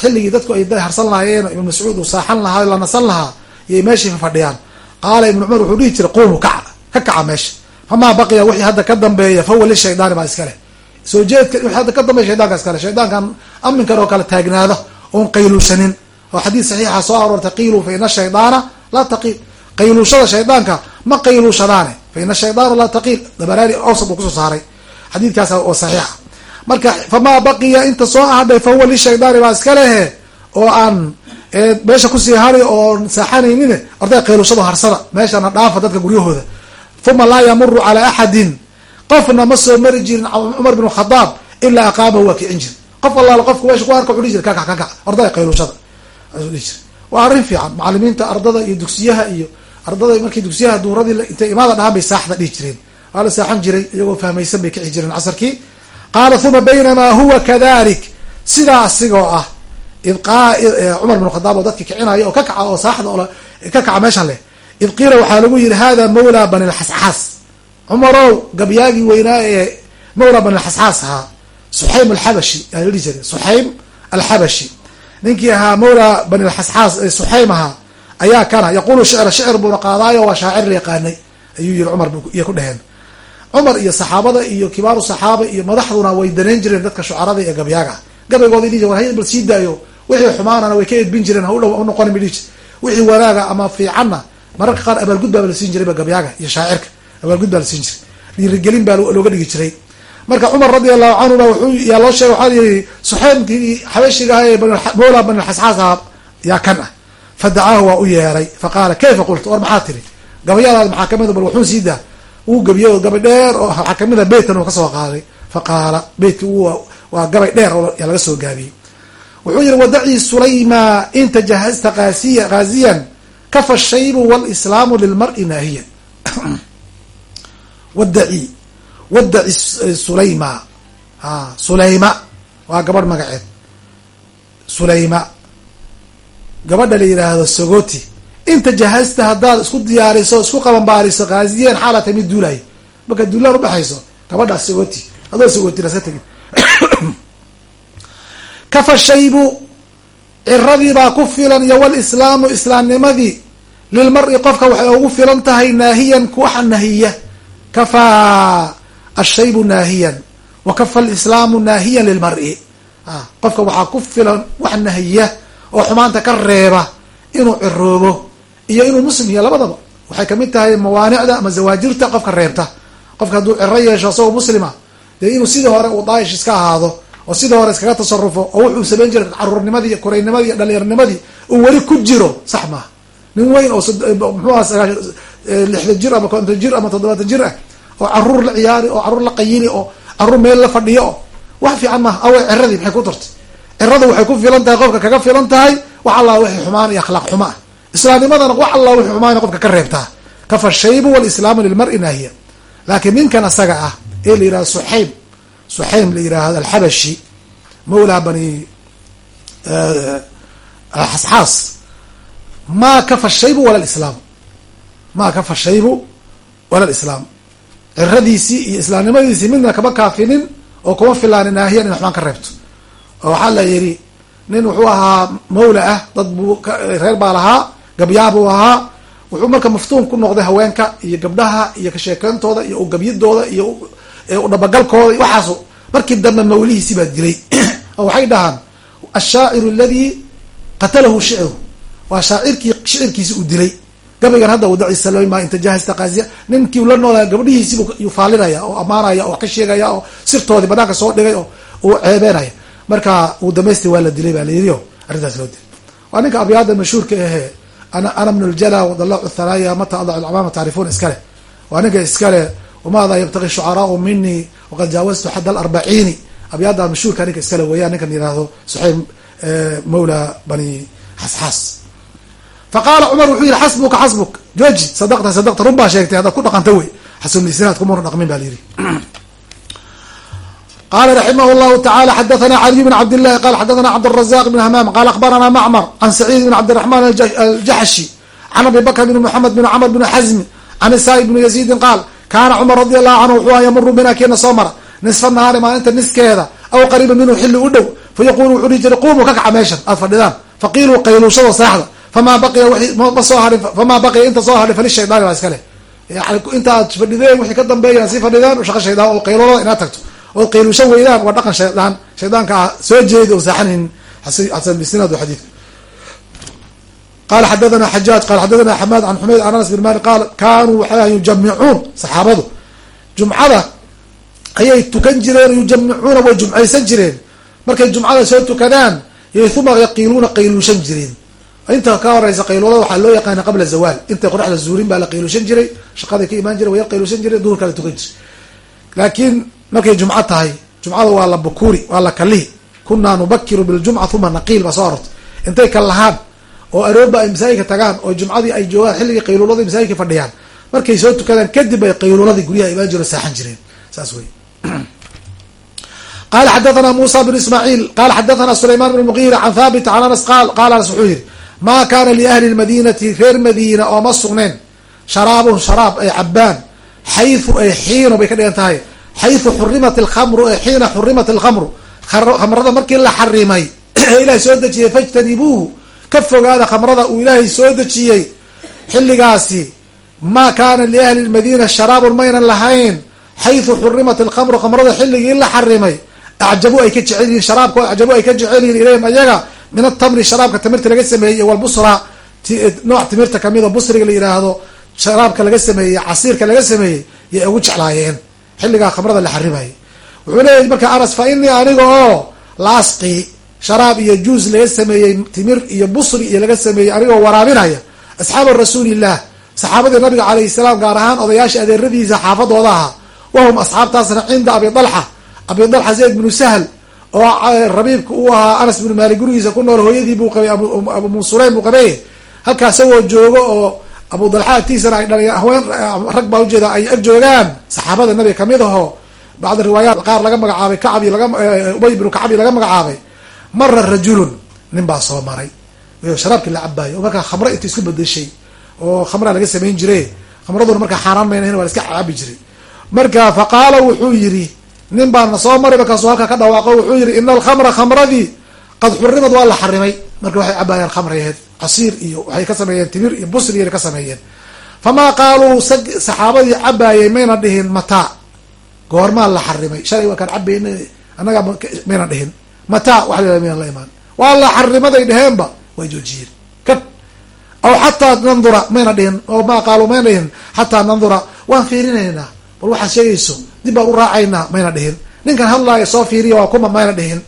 xilligii dadku ay harsan lahaayeen ibn mascuud uu saaxan lahaa la nasan lahaa iyay meeshii fadhiyaan. Qaala ibnu cumar wuxuu dhihi jiray quumu kaca ka kaca meesha. Famaa baqiya wixii hadda ka dambeeya fahuwa lishaydaani baa iska leh. Soo jeedka wixii hadda ka dambeya shaydanka iskale shaydaankan aminkan oo kale taagnaado oon qayluushanin oo xadiis saxiixa soo aroortay qiiluu fa ina shaydaana laa taqiil qayluushada shaydaanka ma qayluushadaane fa ina shaydaana laa taqiil. Dabaraani awsad uu ku soo saaray. Xadiidkaas oo saxiixa. Marka famaa baqiya inta soo ahadhay fahuwa lishaydaani baa iska lehe oo aan meesha ku sii hari oon saaxanaynin orday qayluushada harsada meeshana dhaafa dadka guryahooda. Uma laa yamuru calaa axadin. Qofna ma soo mari jirin cumar bin khadaab ilaa aqaamahu waa kicin jir qof allaala qofku meesha ku arka wuxuu dhihi jira kakac kakac orday qayluushada jira waa arrin fiican macalimiinta ardada iyo dugsiyaha iyo ardada markii dugsiyaha duuradii intay imaada dhahaan bay saaxda dhihi jireen. Waa la saaxan jiray iyagoo fahmaysan bay kici jireen casarkii. Qaala uma baynamaa huwa kadalik sidaa asigoo ah id cumar bin khadaab oo dadki kicinaya oo ka kaca oo saaxda ka kaca meeshan leh. Id qiila waxaa lagu yihi hada bani lxasxaas cumarow gabyaagii weynaa ee mawla bani lxasxaas ahaa suxaym alxabashi aa la dhihi jiray suxaym alxabashi. Ninkii ahaa mawla bani lxasxaas ee suxaym ahaa ayaa kana yaqulu shicra shicir buuna qaadaayo waa shaacir la yaqaanay ayuu yihi cumar iyo ku dheheen cumar iyo saxaabada iyo kibaaru saxaaba iyo madaxduna way daneyn jireen dadka shucarada iyo gabyaaga gabaygooda dhii war hay bal sii daayo wixii xumaanana way ka edbin jireen haudhaw unoqoni ma dhii wixii wanaaga ama fiicanna mararka qaar abaalgud baaba la siin jiray ba gabyaaga iyo shaacirka abaalgud baa la siin jiray. Dhiirigelin baa looga dhigi jiray. Marka cumar radi allahu canhu ba wuxuu yaa loo sheegay waxaa yihi suxeymkii xabashiga aha ee mawla bani xasxaas aha yaa kan ah fadacaahu waa u yeeray. Faqaala kayfa qulta war maxaa tiri? Gabayadaada maxaa kamida bal wuxuu sii daa wuu gabiyo gabay dheer oo waxaa kamida beytan uu ka soo qaaday. Faqaala beytki waa gabay dheer oo laga soo gaabiyey. Wuxuu yihi wadacii sulayma inta jahazta qaasiya gaaziyan kafa shaybu walislaamu lilmari naahiyan. [clears throat] Wadaci wadaci sulayma. A sulayma waa gabadh magaceed. Sulayma gabadha la yidhaahdo sogoti. Inta jahazta haddaad isku diyaariso isku qabanbaariso gaaziyan xaalata mid duulayo markaad duulaan ubaxayso gabadhaas sogoti. Adoo sogotina sa tegin [coughs] kafa shaybu ciradii baa ku filan iyo walislaamu islaamnimadii lilmari qofka waxay ugu filan tahay naahiyan kuwaxa nahiya kafaa ashaybu naahiyan wa kafa alislaamu naahiyan lilmari. Qofka waxaa ku filan wax nahiya oo xumaanta ka reeba inuu ciroobo iyo inuu muslim yahay labadaba. Waxay ka mid tahay mawaanicda ama zawaajirta qofka reebta. Qofka hadduu ciro yeesho isagoo muslima dee inuu sidii hore uu daa'ish iska ahaado oo sidii hore iskaga tasarufo oo wuxuu samayn jiray caruurnimadii iyo kuraynimadii iyo dhalinyarnimadii uu weli ku jiro sax maaha. Nin weyn oo muxuuha lixdan jir ama konton jir ama toddobaatan jir ah oo carruur la ciyaari oo carruur la qayini oo carruur meel la fadhiyo oo wax fiican maaha. Awe ciradii maxay ku dartay cirada waxay ku filan tahay qofka kaga filan tahay wax allah wixii xumaan iyo akhlaaq xumo ah islaamnimadana wax allah wixii xumaan qofka ka reebtaa kafa shaybu walislaamu lilmari naahiya laakiin ninkan asaga ah ee la yihahdo suxaym suxaym la yihahdo alxabashi mawlaa bani xasxaas ma kafa shaybu wala lislaam ma kafa shaybu wala lislaam ciradiisii iyo islaamnimadiisii midna kama kaafinin oo kuma filaanin naahiyan in waxbaan ka reebto oo waxaa la yidhi nin wuxuu ahaa mawla ah dad buu reer baa lahaa gabyaa buu ahaa wuxuu marka maftuun ku noqday haweenka iyo gabdhaha iyo kasheekeyntooda iyo ugabyadooda iyo udhabagalkooda iyo waxaasu. Markii dambe mawlihiisi baa dilay oo [clears throat] waxay dhahaan ashaaciru aladii qatalahu shicru waa shaacirkii shicirkiisi uu dilay. Gabaygan hadda wadaci saloma inta jahasta qaasiya ninkii la noolaya gabdhihiisiibuu faalinaya oo ammaanaya oo ka sheegaya oo sirtoodii banaanka soo dhigay oo uu ceebeenaya marka uu damaystay waa la dilay baa layidhi o arrintaas loo dilay waa ninka abyaada mashhuurka ahee ana bnu ljala wadalacu thanaaya mata adacu lcamaama tacrifuun iskale waa ninka iskale wamaada yabtaqi shucaraau minii waqad jaawastu xadda alarbaciini. Abyaada mashhuurka ninka iskale weeyaan ninkan yihahdo suxayb mawla bani xasxaas. Faqaala cumar wuxuu yihi xasbuka xasbuk. Jooji sadaqta sadaqta. Run baa sheegtay haddaad ku dhaqanta wey. Xasunlisnaad kumuna dhaqmin ba layidhi qala raximah llahu taala xadaana caliy bn cabdilahi qal xadaana cabdrazaq bn hamaam qala akhbarana macmar can saciid bn cabdiraxmaan aljaxshi can abi bakr bn muxamed bn camr bn xazmi can isaai bn yaziidin qaal kaana cumar radi allahu canhu wuxuu yamuru bina keena soo mara nisfa nahaari maalinta niskeeda aw qariiba minhu xilli u dhow fayaqulu wuxuu dhihi jiray qumuu ka kaca meeshan aad fadhidaan faqiiluu qayluushada saaxda famaa baqiya wma soo harin famaa baqiya inta soo harin falishaydaani baa iska leh yani inta aad fadhideen wixii ka dambeeya sii fadhidaan shaqa shaydaan oo qaylolada inaad tagto ood qayluusho weydaan waa dhaqan shaydaan shaydaanka ah soo jeedi oo saaxanayn xasan bisnaad wa xadiidka qala xadathana xajaaj qala xadathana xamaad can xumayd an anas bin malik qaal kaanuu waxay yujamicuun saxaabadu. Jumcada ayay tukan jireen yujamicuuna way jumcaysan jireen. Markay jumcada soo tukadaan uma yaqiiluuna qayluushan jireen. Inta ka horeysa qayluulada waxaa loo yaqaana qabla zawaal. Intay qoraxda zuurin baa la qayluushan jiray shaqaday ka imaan jiray way qayluushan jiray duhurkaa la tukan jiray. Laakiin markay jumco tahay jumcada waa la bukuri waa la kalihi kunaa nubakiru biljumca uma naqiil baa soo arortay intay ka lahaan oo aroorba ay masaajidka tagaan oo jumcadii ay joogaan xilligii qayluuladii masaajidka fadhiyaan markay soo tukadaan kadib ay qayluuladii guryaha imaan jiro saaxan jireen. Saas wey qala xadathana musa bn ismaaciil qala xadathana sulayman bn mugira can thabit can anas qaal qaala anas wuxuu yihi ma kana liahli lmadinati reer madiina oo ma sugneen. Sharaabun sharaab ay cabaan xayثu ay xiino bay ka dhigan tahay xayu xurimat alkhamru xiina xurimat alkhamru khamrada markii la xarimay ilahay soo dejiyey fajtanibuuhu ka fogaada khamrada uu ilaahay soo dejiyey xilligaasi maa kaana liahli lmadiina sharaabun maynan lahayn xayu xurimat alkhamru khamrada xilligii la xarimay acjabu ay ka jecel yihiin sharaabko acjabu ay ka jecel yihiin ilayhim ayaga min atamri sharaabka timirta laga sameeyey walbusra nooc timirta ka mid oo busriga la yidhaahdo sharaabka laga sameeyey casiirka laga sameeyey yay ugu jeclaayeen xilligaa khamrada la xarimayay wuxuu leeyahy marka anas fa inii aniga oo laasqi sharaab iyo juus laga sameeyey timir iyo busri iyo laga sameeyey anigoo waraabinaya asxaaba rasuulillah. Saxaabadii nabiga calayhi salaam gaar ahaan odayaasha adeeradiisa xaafadooda ahaa wahum asxaabtaasna cinda abi dalxa. Abi dalxa zayd binu sahl oo rabiibka uu ahaa anas binu maalik gurigiisa ku nool hooyadii buu qabay abu sulaym buu qabay. Halkaa isagoo joogo oo abu dalxa agtiisana ay dhali haween rag baa ujeeda ay ag joogaan. Saxaabada nabiga ka mid aho bacd riwaayaat qaar laga magacaabay kacbi laga ubay binu kacbi laga magacaabay. Mara rajulun nin baa soo maray. Sharaabkii la cabaayo oo markaa khamro inta isku bedeshay oo khamraa laga samayn jire khamraduna markaa xaaraan maynahin waa la iska caabi jiray. Marka faqaala wuxuu yidhi nin baana soo maray markaasuu halkaa ka dhawaaqo wuxuu yihi ina alkhamra khamradii qad xurimad waa la xarimay marka waxay cabaayaan khamraheed casiir iyo waxay ka sameeyeen timir iyo busri ka sameeyeen. Famaa qaaluu saxaabadii cabaayay mayna dhihin mataa goormaa la xarimay shalay waa kaan cabayna annagaa mayna dhihin. Mataa wax la mayna la imaan. Waa la xarimaday dheheenba way joojiyeen. Ka aw xataa nandura mayna dhihin. Oo maa qaaluu mayna dhihin. Xataa nandura waan fiirinaynaa. Bal waxaad sheegayso dib baan u raacaynaa mayna dhihin. Ninkan hadlaaya soo fiiriya waa kuma mayna dhihin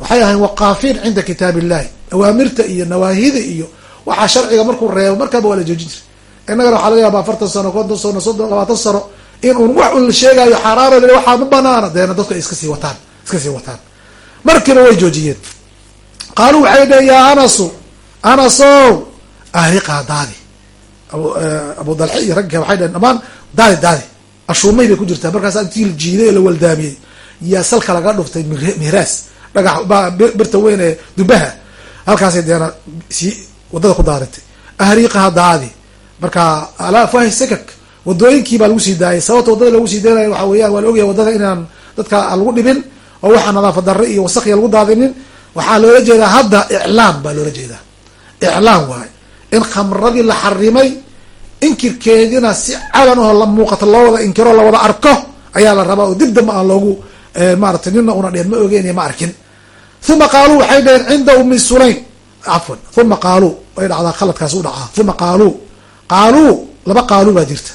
waxay ahayn waqaafiin cinda kitaab illahi awaamirta iyo nawaahida iyo waxaa sharciga markuu reebo markaaba waa la joojin jiray. Innagana waxaa laga yaaba afartan sano konton sano soddon labaatan sano in un wax un la sheegaayo xaaraano l waxaa ma banaana. Deena dadku ay iska sii wataan iska sii wataan. Markiiba way joojiyeen. Qaaluu waxay dhehen yaa anasu anasow ahriqaa daadi abu dalxe iyo ragga waxay dheheen dhamaan daadi daadi. Ashuumay bay ku jirtaa markaas intii la jiiday oo la waldaamiyey. Yaa salka laga dhuftay mihraas dhagax birta weyn ee dubaha halkaasay deena sii waddada ku daarintay ahriiqaha daadi. Marka alaafahi sakak wadooyinkii baa lagu sii daayay. Sababta waddada lagu sii daynaya waxa weeyaan waa la ogyahay waddada inaan dadka lagu dhibin oo waxaa nadaafad darre iyo wasakya lagu daadinin. Waxaa loola jeedaa hadda iclaam baa loola jeedaa. Iclaam waaye. In khamradii la xarimay inkirkeedina si calan oo la muuqato loo wada inkiro lawada arko ayaa la rabaa oo dib damba aan loogu maaratay nina una dhehen ma ogeyn iyo ma arkin uma qaaluu waxay dhaheen cinda umi sulaym. Cafwan. Uma qaaluu way dhacdaa khaladkaas u dhacaa. Uma qaaluu qaaluu laba qaaluu baa jirta.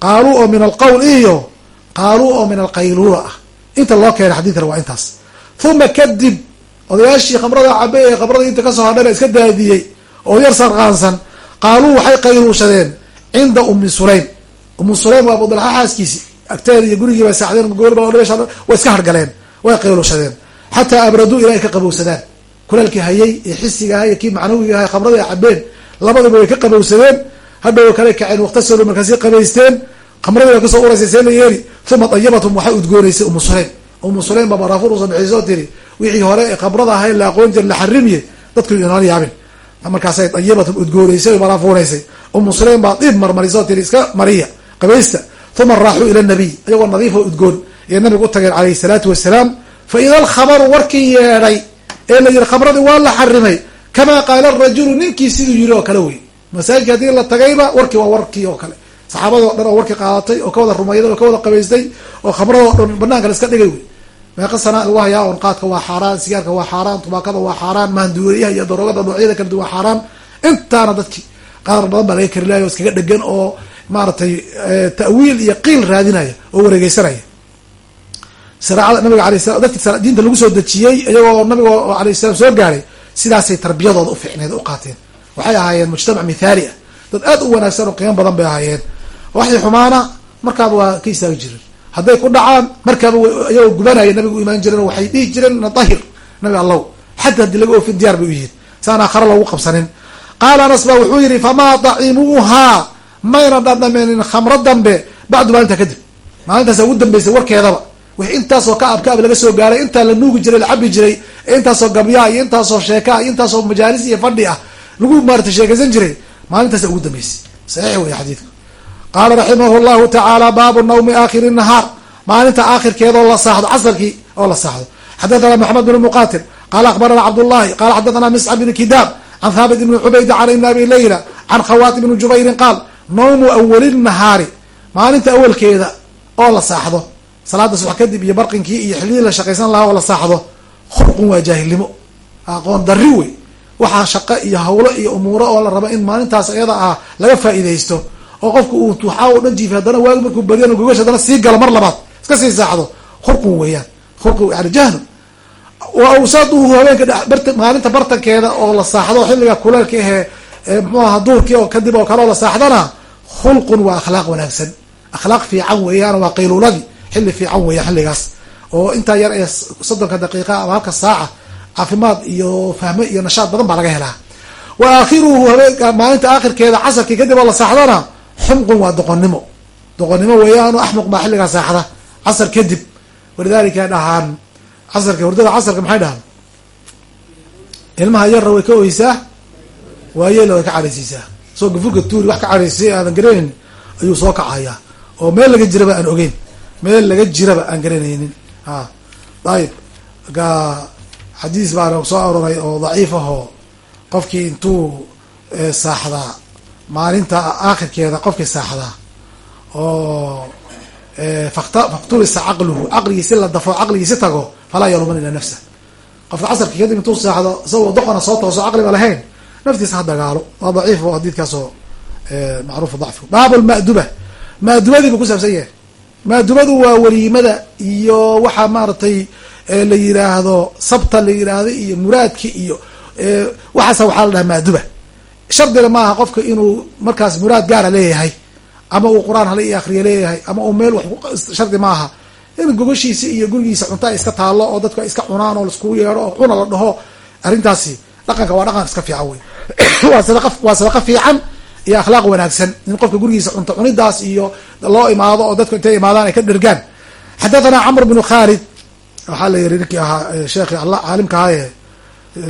Qaaluu oo min alqowl iyo qaaluu oo min alqayluula ah inta loo keenay xadiidkana waa intaas. Uma kadib odayaashii khamrada cabe ee khamradii inta ka soo hadhana iska daadiyey oo yar sarqaansan qaaluu waxay qayluushadeen cinda umi sulaym. Umu sulaym waa abudalxa xaaskiisi. Agteeda iyo gurigii bay saacdeen gool way iska hargaleen. Way qayluushadeen xataa abraduu ilaa ay ka qabowsadaan kulaalkii hayay ee xisiga ahay kii macnawiga ahay khamrada ay cabeen labadaba way ka qabowsadeen hadhow kale kaceen waqtasalu markaasi qabaysteen khamradii bay ka soo uraysay see la yeeli uma dayabatum waxay udgoonaysay umu sulaym umu sulaym baa maraafuur bixisoo tiri wixii hore ee khamrada ahay la aqoon jir la xarimiye dadku inala yaabin markaasay dayabatum udgoonaysay maraafuunaysay umu sulaym baa diib marmarisoo tiri iska mariya qabaysta uma raaxuu ila nabiy iyagoo nadiifo udgoon iyo nabiga u tageen calayhi salaatu wasalaam fa ida alkhabaru warkii yeedhay ee la yihi khamradii waa la xarimay. Kamaa qaala rajulu ninkii siduu yiri oo kale wey masaajidka haddii la tagayba warkii waa warkii oo kale. Saxaabada o dhan oo warkii qaadatay oo ka wada rumayday oo ka wada qabaystay oo khamrada o dhan banaanka la iska dhigay wey meeqa sana lagu qaadka waa xaaraan sigaarka waa xaaraan tubaakada waa xaaraan maanduuriyaha iyo daroogada noocyada kala waa xaaraan. Intaana dadki qaar badan baa laga kari lahay o iskaga dhegan oo maaragtay ta'wiil iyo qiil raadinaya oo wareegeysanaya nabiga alay slam dadki diinta lagu soo dejiyey iyagoo nabiga alayh salam soo gaaray sidaasay tarbiyadooda u ficneed u qaateen. Waxay ahaayeen mujtamac mithaali ah. Dad aad u wanaagsan oo qiimo badan bay ahaayeen. Waxay xumaana markaaba waa ka istaagi jireen. Hadday ku dhacaan markaaba iyagoo gubanaya nabiga u imaan jireen waxay dhihi jireen nadahir nabi allow. Xadda haddii laga oofin diyaar bay u yihiin. Saan aakhare loogu qabsanin. Qaala anas ba wuxuu yihi famaa dacimuuhaa? Mayna dhadhameenin khamro dambe bacdu maalinta kadib. Maalintaasa ugu dambeysay warkeedaba wix intaasoo ka abkaab laga soo gaaray intaa la nuugi jiray la cabi jiray intaasoo gabyaa iyo intaasoo sheekaa iyo intaasoo majaalis iyo fadhi ah lagu maarata sheekaysan jiray maalintaasa ugu dambeysay. Saxiix wey xadiidku qaala raximahu llahu tacaala baabu nawmi aakhiri nahaar. Maalinta aakhirkeeda oo la saaxdo casarkii oo la saaxdo xadathana maxamed bn muqatil qala akhbarana cabdullahi qala xadathana miscab bn kidaab can thaabit ibni cubayd can ibni abi layla can khawat ibni jubayrin qaal nawmu awali nahaari. Maalinta awalkeeda oo la saaxdo salaada subax kadib iyo barqinkii iyo xiliyii la shaqaysan lahaa oo la saaxdo khurqun waa jaahilnimo. Aqoon darri wey. Waxaa shaqo iyo hawlo iyo umuuro oo la rabo in maalintaas iyada ah laga faa'iidaysto oo qofka uu waxaa o dhan jiifay haddana waagi markuu badiyan gogash haddana sii galo mar labaad. Iska sii saaxdo. Khurqun weeyaan. Khurqu yani jahlu. Wa awsaduhu habeenka dh maalinta bartankeeda oo la saaxdo xilliga kuleelka ahee mxuu aha duurkii oo kadib oo kale oo la saaxdana khulqun waa akhlaaq wanaagsan. Akhlaaq fiican weeyaan waa qayluuladii xilli fiican weeyaan xilligaas. Oo intaa yar ee soddonka daqiiqa ama halka saaca caafimaad iyo fahmo iyo nashaad badan baa laga helaa. Wa aakhiruhu maalinta aakhirkeeda casarkii kadib oo la saaxdana xumqun waa doqonnimo. Doqonnimo weeyaan axmuq baa xilligaa saaxda casar kadib. Walidalika dhahaan casarka hurdada casarka maxay dhahaan? Ilmaha yarra way ka oysaa waayeela way ka cadhaysiisaa soo gafurka tuuri wax ka cadhaysay aadan garanayn ayuu soo kacayaa. Oo meel laga jiraba aan ogeyn meel laga jiraba aan garanaynin. A ayib marka xadiis baana soo aroray oo daciif ahoo qofkii intuu saaxdaa maalinta aakhirkeeda qofkii saaxdaa oo faktulisa caqluhu. Caqligiisi la dafo caqligiisi tago falaa yaluman ilaa nafsa qofka casarkii kadib intuu saaxdo isagoo doqona soo tooso caqliba lahayn naftiisa ha dagaalo. Waa daciif oo hadiidkaasoo macruufu dacfigu. Baabu lma'duba ma'dubadii buu ku saabsan yahay ma'dubadu waa weliimada iyo waxaa maaragtay la yiraahdo sabta la yiraahdo iyo muraadka iyo waxaasa waxaa la dhaha ma'duba shardiga maaha qofka inuu markaas muraad gaara leeyahay ama uu qur'aan hala i akriya leeyahay ama uu meel wax shardi maaha. In gogashiisa iyo gurigiisa cunta iska taallo oo dadku ay iska cunaan oo laiskugu yeedho oo cuna la dhaho arrintaasi dhaqanka waa dhaqan iska fiican wey [coughs] waa sadaqa fiican iyo akhlaaq wanaagsan. In qofka gurigiisa cunto cunidaas iyo loo imaado oo dadku intay imaadaan ay ka dhergaan. Xadathana camr bnu khalid waxaa la yiri ninkii ahaa sheekhi caalimka ahaaye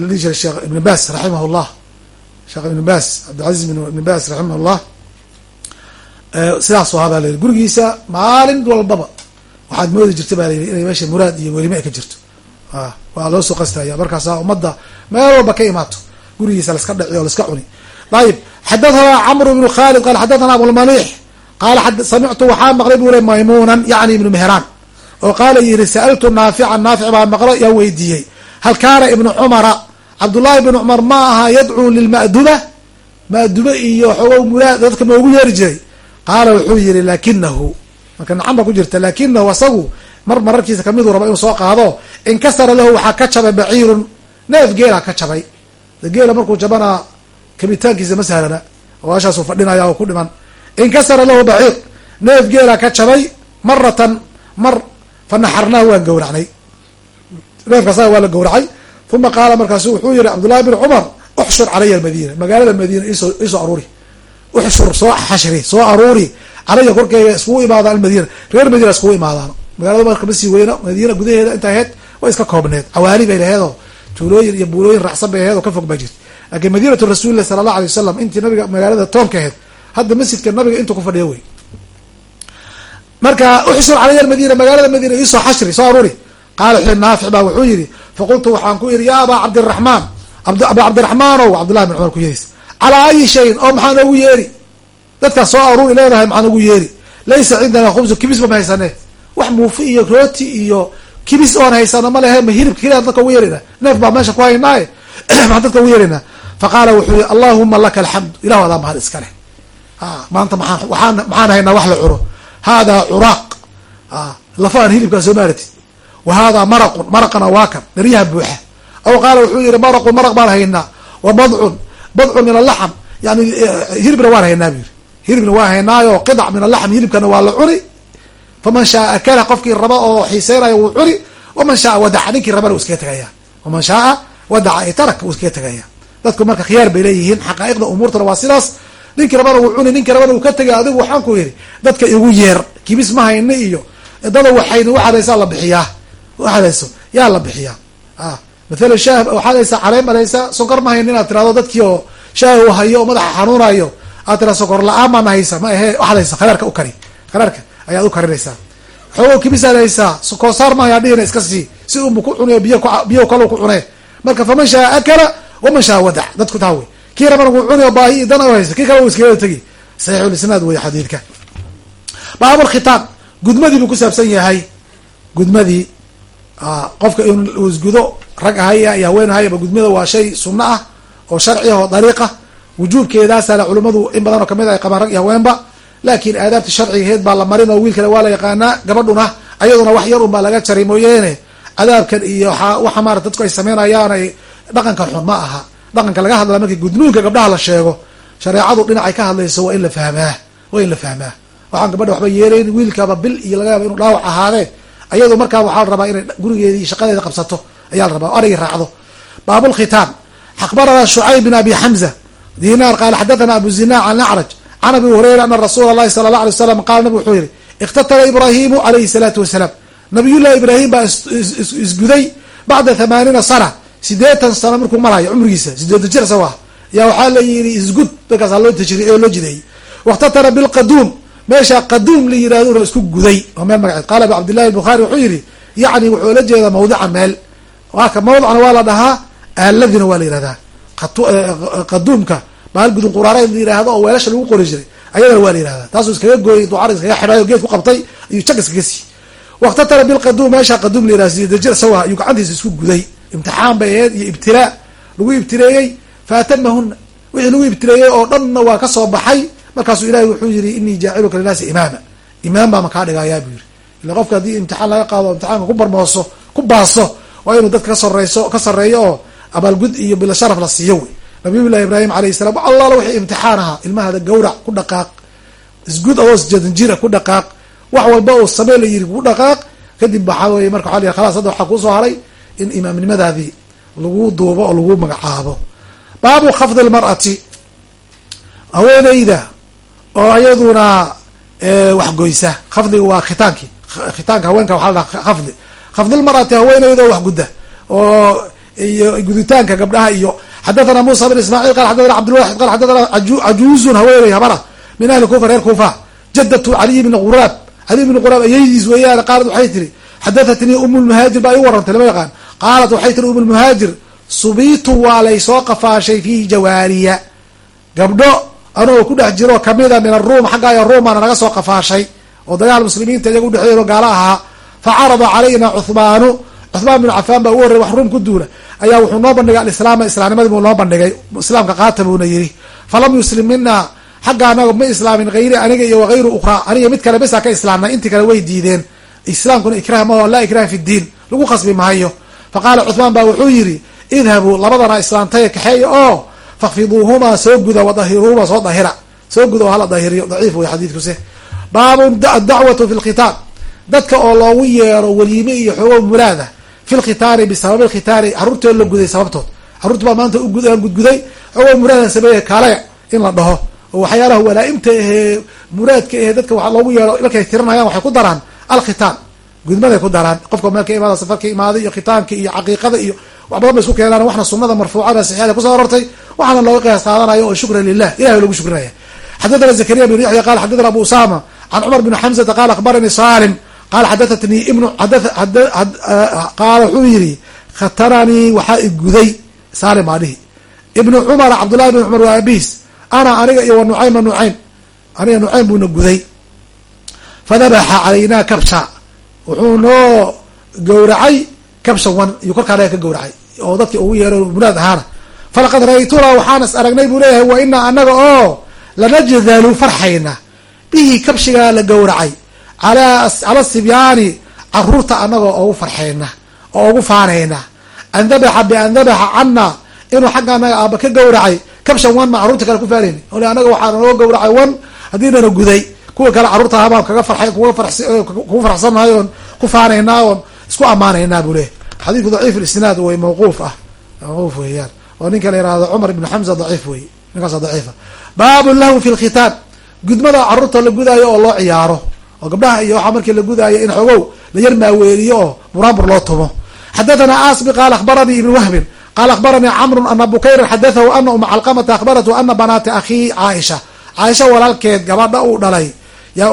lii jiray sheekh ibn bas raximah llah sheekh ibn bas cabdilcaziz ibn bas raximah llah sidaasoo ahaa baa la yiri gurigiisa maalin walbaba waxaad moodi jirta baa layiri inay meesha muraad iyo welime ay ka jirto. Waa loo soo qastaya markaasaa ummadda meel walba ka imaato. Gurigiisa laska dhaci oo laska cuni ayib xadathana camr ibnu khalid qala xadathana abulmalix qaala samictu waxaa maqlay buu le maymunan yani ibnu mehraan oo qaala yihi sa'altu naafican naafic baa maqlo yaa weydiiyey hal kaana ibnu cumara cabdullahi ibnu cumar ma aha yadcuu lilma'duba ma'duba iyo xoogow muraad dadka ma ugu yeeri jiray qaala wuxuu yihi lakinahu marka nacan ba ku jirta lakinahu asagu mar mararkiisa kamiduu rabo inuu soo qaado inkasara lahu waxaa ka jabay baciirun neef geela ka jabay geela markuu jabana kabitaankiisa ma sahlana. Waashaasuu fadhinaya oo ku dhiman. Inkasara lahu baciir neef geela ka jabay maratan mar fanaxarnaahu waan gowracnay. Neefkaasa waa la gowracay. Uma qaala markaasu wuxuu yihi cabdullahi bn cumar uxshur calaya almadiina. Magaalada madiina isoo isoo aruuri. Uxshur soo xashri soo aruuri. Calaya korkeega iskugu imaadaan almadiina. Reer madiina iskugu imaadaan. Magaalada marka ma sii weyno madiina gudaheeda inta aheyd way iska koobneed. Cawaali bay laheedoo tuulooyin iyo buulooyin raacsan bay aheed oo ka fog baa jirta laakiin madiinatu rasuulilah sala allah alay wasalam intii nabiga magaalada toonka aheyd hadda masjidka nabiga intuu ku fadhiyo wey. Marka uxsur calaya almadiina magaalada madiina iisoo xashri soo aruuri. Qaala xu naafic baa wuxuu yihi faqultu waxaan ku yihi ya abaa cabdiraxmaan aba cabdiraxmaanow cabdullahi bin cumar ku yeeris calaa ayi shayin oo maxaa noogu yeeri? Dadkaas soo aruuri leedahay maxaa noogu yeeri? Laysa cindana khubsu kibisba ma haysane? Wax muufi iyo rooti iyo kibis oon haysano ma lehe ma hilibka keliya dadka ugu yeerina? Neef baa meesha ku haynaaye [clears throat] maxaan dadka ugu yeerinaa faqaala wuxuu yihi allahuma laka alxamdu ilahu adaa mahad iska leh. Maanta maaan maxaan haynaa wax la cuno. Haadaa curaaq lafaan hilibkaa soo maaratid wa haadaa maraqun maraqana waa kan daryaha buuxa. Aw qaala wuxuu yihi maraqun maraq baan haynaa. Wa badcun badcun min alaxm yani hilibna waan haynaa bu yiri hilibna waan haynaayo qidac min alaxm hilibkana waa la cuni. Faman shaaa akala qofkii raba oo xiiseynaya wuu cuni. Waman shaaa wadaca ninkii rabana uu iskaga tegaya waman shaaa wadaca ay tarak uu iskaga tegaya dadku marka khiyaar bay leeyihiin xaqaa'iqda umuurtana waa sidaas. Ninkii rabana uu cuni ninkii rabana uu ka tegay adigu waxaan ku yidhi dadka igu yeer kibis ma hayni iyo dada waxayn waxadaysaa la bixiyaa. Waxadayso yaa la bixiyaa. A mathalan shaah waxaad haysaa caleem ad haysaa sokor ma hayni inaad tirahdo dadkii oo shaah uu hayo oo madaxa xanuunayo aad tira sokor la'aan baana haysa ma ahe waxaad haysa kharaarka u kari kharaarka ayaad u karinaysaa. Xoogo kibisaad haysaa koosaar maayaa dhihina iska sii si unbu ku cunay biy biyo kalo ku cunee. Marka faman shaa akala waman shaa wadac dadku taa wey kii rabana wuu cuni oo baahi dan haysa kii kale uu iskaga tegi saxiixulisnaad wey xadiidka baabulkhitaab gudmadii buu ku saabsan yahay gudmadii qofka inuu isgudo rag ahaya iyo haween ahayaba gudmada waa shay sunno ah oo sharci ah oo dariiqa wujuubkeedaasale culimmadu in badan oo ka mid ay qabaan rag iyo haweenba laakiin aadaabta sharcigaheed baa la marin oo wiilkale waa la yaqaanaa gabadhuna ayaduna wax yar un baa laga jaray mooyeene cadaabkan iyo waxa maarata dadku ay sameynayaan ay dhaqanka xun ma aha dhaqanka laga hadlaa markii gudnuunka gabdhaha la sheego shareecadu dhinacay ka hadlayso waa in la fahmaa waa in la fahmaa waxaan gabadha waxba yeelayn wiilkaba bil iyo laga yaaba inu dhaawac ahaadee ayado markaa waxaa la rabaa inay gurigeedi iyo shaqadeeda qabsato ayaa la rabaa o arigii raacdo baabulkhitaam akbarana shucayb bin abi xamza dinar qaala xadathana abu zina can acraj can abi hurayra ana rasuula allahi sala allah alay waslam qaala nabig wuxuu yihi ikhtatala ibraahimu alayhi salaatu wasalaam nabiyullahi ibraahim baa isguday bacda thamaaniina sana sideetan sano markuu marayo cumrigiisa sideetan jir isago yaa waxaa la yidhi isgud markaasaa loo tajriiy oo loo jideeyey. Wakhtatara bilqaduum meesha qaduum la yirahdona isku guday waa meel magaceed. Qaala abu cabdillahi albukhari wuxuu yihi yacni wuxuu la jeedaa mawdica meel. Waaka mawdicna waa la dhahaa aaladina waa la yihahdaa qaduumka baal gudun quraareed la yihahdo oo weelasha lagu qori jiray ayadana waa la yihahdaa taasuu iskaga gooyay ducar iskaga xidhay o geed ku qabtay ayuu jag iskaga siiyey wakhtatara bilqaduum meesha qaduum la yirahda sidajir sawa ayuu gacantiisa isku guday imtixaan bay aheyd iyo ibtilaa lagu ibtileeyey faatamahuna wixii lagu ibtileeyey oo dhanna waa ka soo baxay. Markaasuu ilahi wuxuu yihi inii jaaciluka linaasi imaama. Imaam baa makaa dhigayaa buu yihi ila qofka haddii imtixaan laga qaado imtixaanka ku barmooso ku baaso waa inuu dadka kasareyso ka sareeyo oo abaalgud iyo bila sharaf la siiyo wey. Nabiyullahi ibraahim alayhi salam allaala wixii imtixaan ahaa ilmahada gawrac ku dhaqaaq isgud adoos jadanjira ku dhaqaaq wax walba oo samee la yiri ku dhaqaaq. Kadib waxaa weye marka waa la yih khalas hadda waxaa kuusoo haray in imaamnimadaadii lagu duubo oo lagu magacaabo. Baabu khafdi lmar'ati haweeneyda oo ayaduna waxgoysa khafdiga waa khitaanki khitaanka haweenka waxaa la dhaha khafdi. Khafdilmar'ati haweeneyda oo waxgudda oo iyo guditaanka gabdhaha iyo xadathana musa bin ismaaciil qala xadathana cabdilwaxid qala xadathana cajuuzun haweeney habara min ahli kufa reer kuufa. Jadatu caliy bni quraab. Caliy bni quraab ayaydiis weeyaan qaalad waxay tiri xadahatnii umu lmuhaajir baa ii warantay lama yaqaan qaalat waxay tiri umu lmuhaajir subiitu waa lay soo qafaashay fi jawaariya gabdho anagoo ku dhex jiro kamida min aruum xaggaayo ruumaana naga soo qafaashay oo dagaal muslimiinta iyaga udhexeeyo gaala ahaa fa carada calayna cuhmaanu cuhmaan bin cafaan baa ugu horrey wax ruum ku duula ayaa wuxuu noo bandhigay alislaama islaamnimadii buu noo bandhigay islaamka qaata buuna yidhi falam yuslim mina xagga anaga ma islaamin hayri aniga iyo wagayru ukhraa aniga mid kale besaa ka islaamnay intii kale way diideen islaamkuna ikrah ma laa ikraha fi ddiin lagu qasbi maayo fa qaala cuhmaan baa wuxuu yidhi idhabuu labadana islaamtay kaxeeya oo fakfiduuhumaa soo guda wadahiruuhuma soo dahira soo guda oo hala dahiriyo daciif wey xadiidkuse baabun adacwatu fi lkhitaab dadka oo loogu yeero weliime iyo xoogo mulaada fi lkhitaani bisababi lkhitaani carruurtood la guday sababtood carruurta baa maanta gudguday xoogo mulaada sameeye kale in la dhaho oo waxyaalaha walaa-imta ahee muraadka ahee dadka waa loogu yeero markay tirinayaan waxay ku daraan alkhitaan gudmaday ku daraan qofka meelka imaada safarka imaaday iyo khitaanka iyo caqiiqada iyo wax badan isku keenaan waxna sunada marfuucada saxiixada kuso arortay waxaana looga qiyaas qaadanayo oo shukran lilah ilahay lagu shukrinaya xadathana zakariya bn yaxya qala xadathana abu usama can cumar bn xamzata qala akhbaranii salim qala xadahatnii ibnu qaala wuxuu yihi khataranii waxaa iguday salim baa ibnu cumara cabdullahi bn cumar waa abiis ana aniga iyo wa nucayma nucaym aniga nucaym buuna guday. Fadabaxa calaynaa kabsha wuxuu noo gowracay kabsha wan iyo korkaa naga ka gowracay oo dadki ugu yeero munaad ahaana falaqad ra'aytunaa waxaan is aragnay buu leeyahay wa inaa anaga oo lanajdalu farxayna. Bihi kabshigaa la gowracay ala cala sibyaani carruurta anagoo ugu farxayna oo ugu faanayna. An dabaxa bian dabaxa cana inuu xagga anaga aaba ka gowracay kabshan wan ma carruurta kale ku faanayni ole anaga waxaa noo gowracay wan haddiinana guday kuwa kale carruurta habaan kaga faray kugu faraxsanahay oon ku faanaynaa oon isku ammaanaynaa buu leeyahy xadiidku daciif isnaad way mawquuf ah mawquuf weeyaan. Oo ninka la yihahdo cumar ibnu xamza daciif wey ninkaasa daciifa baabun lahu fi lkhitaan gudmada carruurta la gudaayo oo loo ciyaaro oo gabdhaha iyo waxaa markii la gudaayo in xogow la yar maaweeliyo oo buraanbur loo tumo. Xadathana asbi qaala akhbaranii ibnu wahbin qaala akhbaranii camrun ana bukayran xadatahu ana uma calqamata akhbaratu ana banaati akhii caaisha. Caaisha walaalkeed gabadha uu dhalay yaa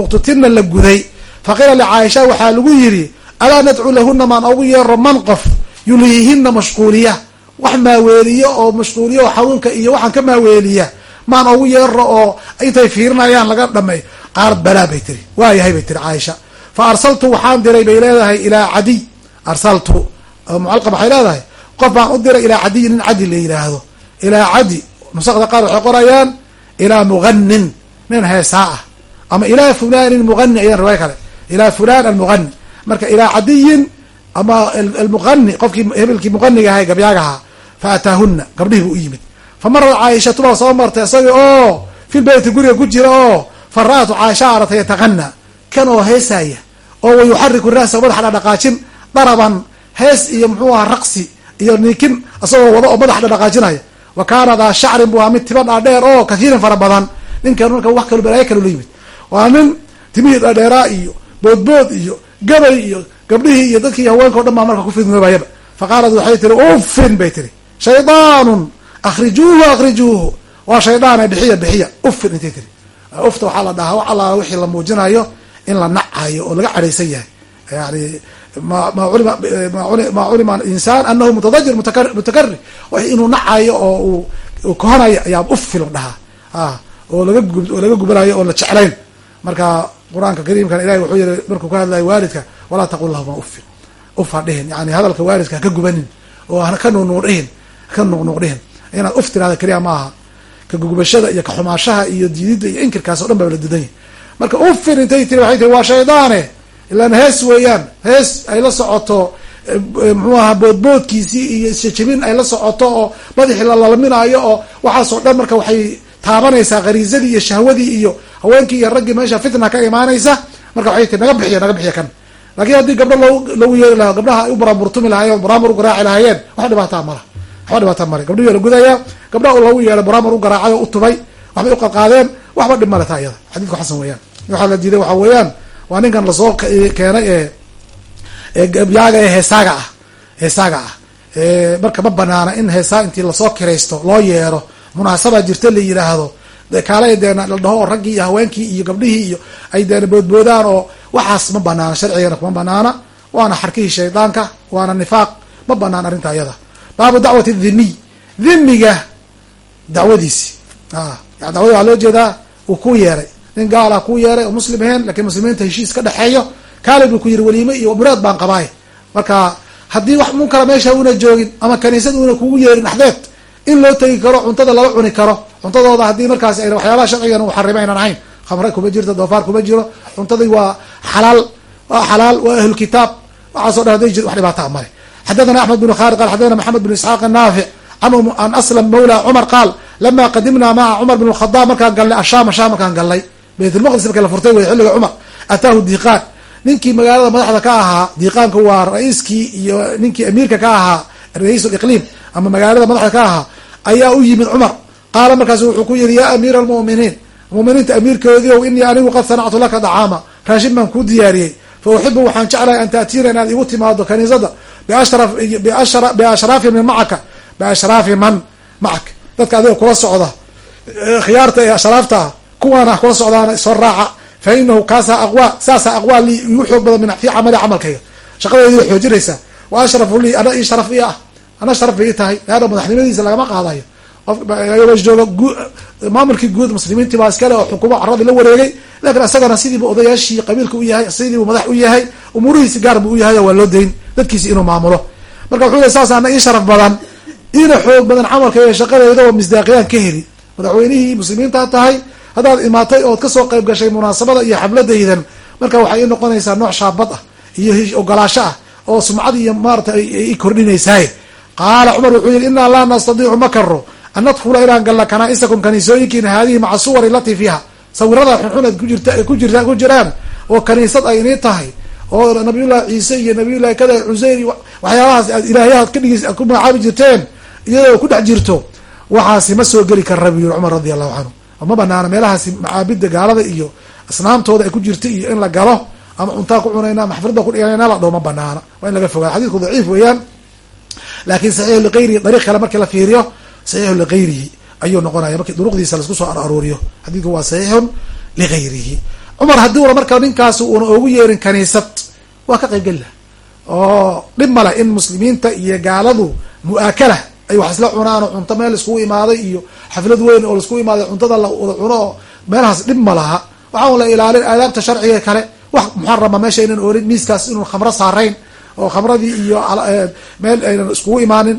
ukhtutirna la guday. Faqiila licaaisha waxaa lagu yidhi alaa nadcu lahuna maan ogu yeero man qof yulhihina mashquuliya. Wax maaweeliyo oo mashquuliya oo xanuunka iyo waxaan ka maaweeliya. Maan ogu yeero oo intay fiirinayaan laga dhamay qaarad balaa bay tiri. Waayahay bay tiri caaisha. Fa arsaltu waxaan diray bay leedahay ilaa cadiy. Arsaltu. Mucalqa waxay leedahay qof baan u diray ilaa cadiy nin cadi la yidhaahdo ilaa cadi. Nusakda qaar waxay qorayaan ilaa muganin nin heesaa ah. Ama ilaa fulanin mugani ayaan riwaaya kale. Ilaa fulan almugani marka ilaa cadiyin ama almuqani qofkii hebelkii muqaniga ahay gabyaagahaa fa ataahuna gabdhihii bu u yimid. Fa marat caaishatu baa soo martay isaga oo fil beyti guriga ku jira oo fa ra'atu caaisha aratay yataqana kan oo heesaya oo wa yuxariku ra'sa madaxa dhaqaajin daraban hees iyo muxuu aha raqsi iyo niikin isagoo wada oo madaxa dhaqaajinaya. Wa kaana daa shacrin bu waa mid tiba dhaadheer oo kathiirin fara badan ninkan marka wax kalo balaayo kalo la yimid. Waa nin timihii dhaadheeraa iyo boodbood iyo gabay iyo gabdhihii iyo dadkii haweenka o dhan baa marka kufidnoobayaba fa qaalat waxay tiri uffin bay tiri shaydaanun akhrijuuhu akhrijuuhu. Waa shaydaane bixiya bixiya. Uffin intay tiri ufta waxaa la dhahaa wax allaala wixii la muujinayo in la nacayo oo laga cadhaysan yahay. Yani ma culima insaan anahu mutadajir mutakari inuu nacayo oo uu kohonayo ayaa uffin dhahaa oo laga oo gubanayo oon la jeclayn. Marka qur'aanka kariimkan ilahi wuxuu yihi markuu ka hadlayo waalidka walaa taqul lahuma uffin. Uf ha dhihin. Yani hadalka waalidka haka gubanin oo haka nuqnuqdhihin haka nuqnuqdhihin inaad uf tiraada keliya maaha kagugubashada iyo kaxumaashaha iyo diidida iyo inkirkaas o dhan baa la didan yahi marka uffin intay tiri waxay tiri waa shaydaane. Ilaan hees weeyaan hees ay la socoto muxuu ahaa boodboodkiisii iyo isjajabin ay la socoto oo madaxii lalalaminaayo oo waxaasoo dhan marka waxay taabanaysaa khariisadii iyo shahwadii iyo haweenkii iyo raggii meesha fitna ka imaanaysa marka waxay tii naga bixiya naga bixiya kan. Laakiin haddii gabdho lo lagu yeeri laha gabdhaha ay u baraamurtumi lahaayeen baraamur u garaaci lahaayeen wax dhibaataa mala waxba dhibaataa male gabdhihi la gudayaa gabdhaha lagu yeeray baraamur u garaacay oo u tubay waxbay u qadqaadeen waxba dhib male taa iyada xadiidku xasan weeyaan. Waxaa la diiday waxaa weeyaan waa ninkan la soo keenay ee gabyaaga ee heesaaga ah heesaaga ah. Marka ma banaana in heesaa intii la soo kiraysto loo yeero munaasaba jirta la yidhaahdo kaala deena la dhaho oo raggii iyo haweenkii iyo gabdhihii iyo ay deena boodboodaan oo waxaas ma banaana sharcigana kuma banaana. Waana xarkihii shaydaanka waana nifaaq. Ma banaan arrinta ayada. Baabu dacwati dhimiy dhimiga dacwadiisi. Yani dacwada waxaa loo jeedaa. Uu ku yeeray. Nin gaala ku yeeray oo muslim ahayn lakiin muslimiinta heshiis ka dhexeeyo kaale buu ku yiri weliime iyo muraad baan qabaay marka haddii wax munkara meesha una joogin ama kaniisad una kugu yeerin axdeed in loo tegi karo cuntada lala cuni karo. Cuntadooda haddii markaas ayna waxyaabaha sharcigan uu xarima aynan ahayn khamre kuma jirto doofaar kuma jiro cuntadii waa xalaal waa xalaal waa ahlu kitaab. Waxaaso dhan haday jir wax dhibaataa male. Xadathana axmed bn khaalid qal xadathana maxamed bn isxaaq naafic an aslam mawla cumar qaal lama qadimna maca cumar bn khadaab markaan galnay ashaam ashaam markaan galnay baytulmaqdis marka la furtay wey xilliga cumar ataahu diqaan ninkii magaalada madaxda ka ahaa diqaanka waa ra'iiskii iyo ninkii amiirka ka ahaa ra'iis liqliim ama magaalada madaxda ka ahaa ayaa u yimid cumar. Qaala markaasu wuxuu ku yihi yaa amiira almu'miniin muminiinta amiirkoodii inii anigu qad sanactu laka dacaama raashin baan kuu diyaariyey. Fa uxibu waxaan jeclahay an taatiina inaad igu timaado kaniisada biashraafi min macaka biashraafi man macak dadka adiga kula socda khiyaarta ee ashraafta kuwaana kula socdaana soo raaca. Fa inahu kaasaa aqwa saasaa aqwaa lii igu xoog badan min fii camali camalkayga. Shaqadeedii way xoojinaysaa. Wa ashrafu lii ana ii sharaf ii ah ana sharaf bay ii tahay leanna madaxnimadiisa lagama qaadayo. Jooga maamulkii guud muslimiintii baa iskale oo xukuumo caradii la wareegay. Lakin isagana sidiibu odayaashii qabiilka u yahay sidiibu madax u yahay umuurihiisi gaar u yahay waa loo dayn. Dadkiisi inuu maamulo. Marka wuxuu yhi saas ana ii sharaf badan. Iina xoog badan camalka iyo shaqadeeda oo misdaaqiyaan ka heli. Madaxweynihii muslimiintaa tahay. Haddaad imaatay ood ka soo qayb gashay munaasabada iyo xafladaydan marka waxay i noqonaysaa nooc shaabad ah iyo ogolaasho ah oo sumcad iyo maarata i kordhinaysaay qaala cumar wuxuu yihi inaa laa nastadiicu ma karo an nadkhula inaan galna kanaa'isakum kaniisooyinkiina haadihi maca suwari alatii fiiha sawirada xunxun aad kujirta kujir ku jiraan oo kaniisad ay inii tahay oo nabiyullahi ciise iyo nabiyullahi kada cuseyr waxyaabahaas aad ilaahyahaad ka dhigis aad ku magacaabi jirteen iyadoo ku dhex jirto waxaasi ma soo geli kara bu yiri cumar radi allahu canhu ma banaana meelahaasi macaabida gaalada iyo asnaamtooda ay ku jirta iyo in la galo ama cuntaa ku cunayna ama xaflada ku dhiganayna la dhoo ma banaana waa in laga fogaado xadidku daciif weeyaan laakin saxiixu ligayrihi dariiq kale markii la fiiriyo saxiixu ligayrihi ayuu noqonaya markii duruqdiisa la isku soo arooriyo xadiidku waa saxiixun ligayrihi cumar haddii marka ninkaas uuna ogu yeerin kaniisad waa ka qayb geli laha oo dhib male in muslimiinta iyo gaaladu mu'aakala ay wax isla cunaan oo cunto meel iskugu imaaday iyo xaflad weyn oo laiskugu imaaday cuntada la wada cuno oo meelahaas dhib ma laha. Waxaan la ilaalin aadaabta sharciga kale wax muxarama meesha aynan oolin miiskaas inuu khamro saarayn oo khamradii iyo meel aynan iskugu imaanin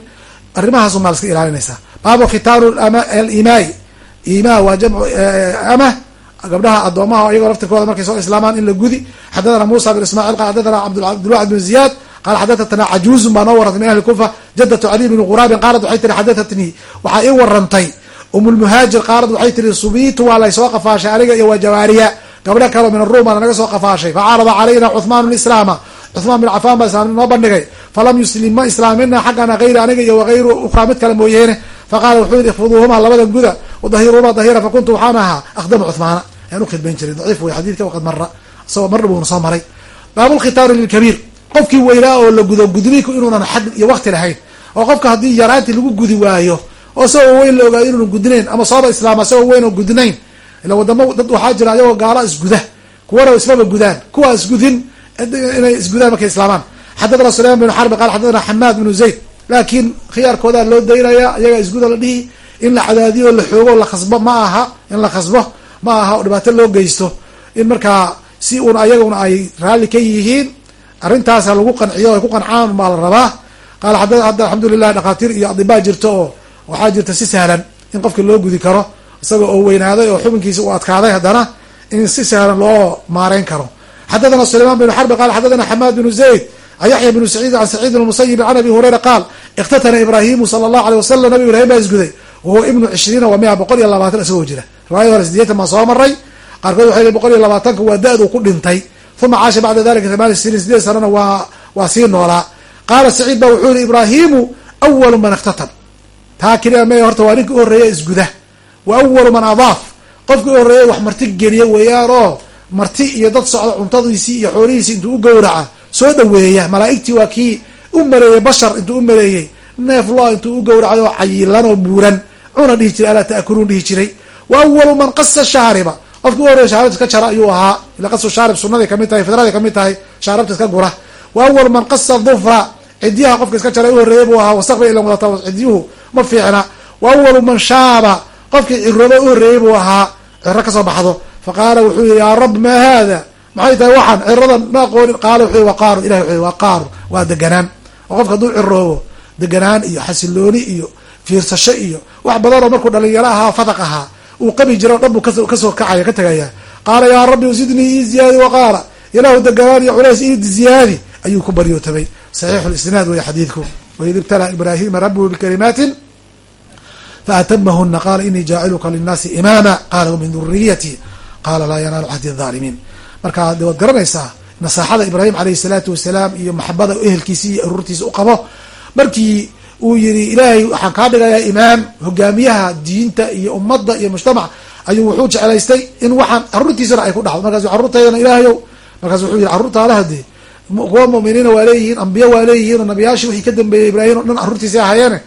arrimahaas unaa la iska ilaalinaysaa. Baabu khitaaru alimaai imaa waa jamcu ama gabdhaha adoomaha iyagoo laftirkooda markay soo islaamaan in la gudi. Xadathana musa bin ismacil qal xadathana cabdulwaxid bin ziyad qala xadatatna cajuuzun baa noo warantay min ahli kufa jadatu caliy bni quraabin qaalat waxay tiri xadatatnii waxaa ii warantay umulmuhaajir qaalad waxay tiri subiitu waa laysoo qafaashay aniga iyo waa jawaariya. Gabdho kaleo min aruum baana naga soo qafaashay. Facarada calayna cuhmaan islaama cuhmaan bin cafaan baa noo bandhigay. Falam yuslim ma islaamina xaggana hayri aniga iyo wagayru ukraa mid kale mooyeene. Faqaala wuxuu yihi ikfuduuhuma labada guda wadahiruhuma dahira fakuntu waxaan ahaa akhdama cuhmaana ayaan ukhidmayn jiray daciif wey xadidka waqad mara isagoo marna buuna soo maray. Baabulkhitaari lilkabiir qofkii weynaa oo la gudo gudniinku inuunan xad iyo wakti lahayn oo qofka haddii yaraantii lagu gudi waayo oo isagoo weyn la ogaayo inuunan gudnayn ama sooba islaama isagoo weyn oo gudnayn ila wadamo dad waxaa jira ayagoo gaala isguda kuwana ismaba gudaan kuwa isgudin inay isgudaan markay islaamaan. Xadathana sulayman binu xarbi qaal xadathana xamaad binu zayd laakiin khiyaarkoodaa loo daynaya iyaga isguda la dhihi in la cadaadiyo la xoogo la khasbo ma aha in la khasbo ma aha oo dhibaato loo geysto. In markaa si un ayaguna ay raalli ka yihiin arrintaasa lagu qanciyo ay ku qancaan baa la rabaa. Qaala hadda alxamdulilah dhakhaatiir iyo adibaa jirto oo waxaa jirta si sahlan in qofka loo gudi karo isaga oo weynaaday oo xubinkiisa uu adkaaday haddana in si sahlan loo maareyn karo xadathana sulayman binu xarbi qaal xadathana xamaad binu zayd an bnu saciid can saciid bn musayib can abi hurayra qaal ikhtatana ibraahimu sala allahu aleyh wasalam nabi ibrahim baa isguday wahuwa ibnu cishriina wa mia boqol iyo labaatan isagoo jira riwaayada hore sideetan baan soo maray qaarkood waxay boqol iyo labaatanka waa da-du ku dhintay uma caasha bacda dalika thamaani siniin sideed sanana waa waa sii noolaa qaala saciid ba wuxuu yihi ibraahimu awalu man ikhtatab taa keliya me horta waa ninka u horreeya isguda wa awalu man adaaf qofkii u wax marti geliya weeyaan marti iyo dad socda cuntadiisii iyo xoolihiisii intuu u gowraca soo dhaweeya malaaigtii waa kii u maleeyey bashar intuu u maleeyey neef lo intuu u gowracay oo oo buuran. Cuna dhihi jiray alaa ta'kuluun dhihi jiray. Wa awalu man qasa shaariba. Qofki u horreya shaaribta iska jara ayuu ahaa. Ila qasu shaarib sunaday ka mid tahay fidraday ka mid tahay shaaribta iska gura. Wa awalu man qasa dufra cidiyaha qofka iska jara u horreeyay buu ahaa. Wasaqba ilan wadata cidyuhu ma fiicna. Wa awalu man shaaba. Qofkii cirooba u horreeyey buu ahaa. Ciro ka soo baxdo faqaala wuxuu yihi yaa rab maa haada maxay tahay waxaan ciradan ma aqoonin qaala wuxuu yi waa qaarun ilahi wuxuu yi waa qaarun waa deganaan oo qofka hadduu ciroobo deganaan iyo xasilooni iyo fiirsasho iyo wax badan oo markuu dhalinyaro ahaa fadaq ahaa uu qabi jiro o dhan ka soo kacaya ka tegaya qaala yaa rabbi zidnii ii ziyaadi wa qaala ilaahu deganaan iyo culays ii ziyaadi ayuu ku baryootamay saxiixu lisnaad wey xadiidku waid ibtalaa ibraahima rabuhu bikalimaatin faatamahuna qaala inii jaaciluka linnaasi imaama qaala min duriyati qaala laa yanaalu cahdi adaalimiin marka de waad garanaysaa nasaaxada ibraahim alayhi salaatu wasalaam iyo maxabada ehelkiisa iyo aruurtiisa u qabo markii uu yihi ilaahay waxaan kaa dhigayaa imaam hogaamiyaha diinta iyo ummadda iyo mujtamac ayuu wuxuu jeclaystay in waxaan caruurtiisana ay ku dhacdo markaasu carruurtaydana ilaahayow markaasu wuxuu yihi carruurta alaha dee kuwa mu'miniina waa leeyihiin ambiya waa leeyihiin oo nabiyaashii wixii ka dambeeyey ibraahim o dhan carruurtiisay ahaayeene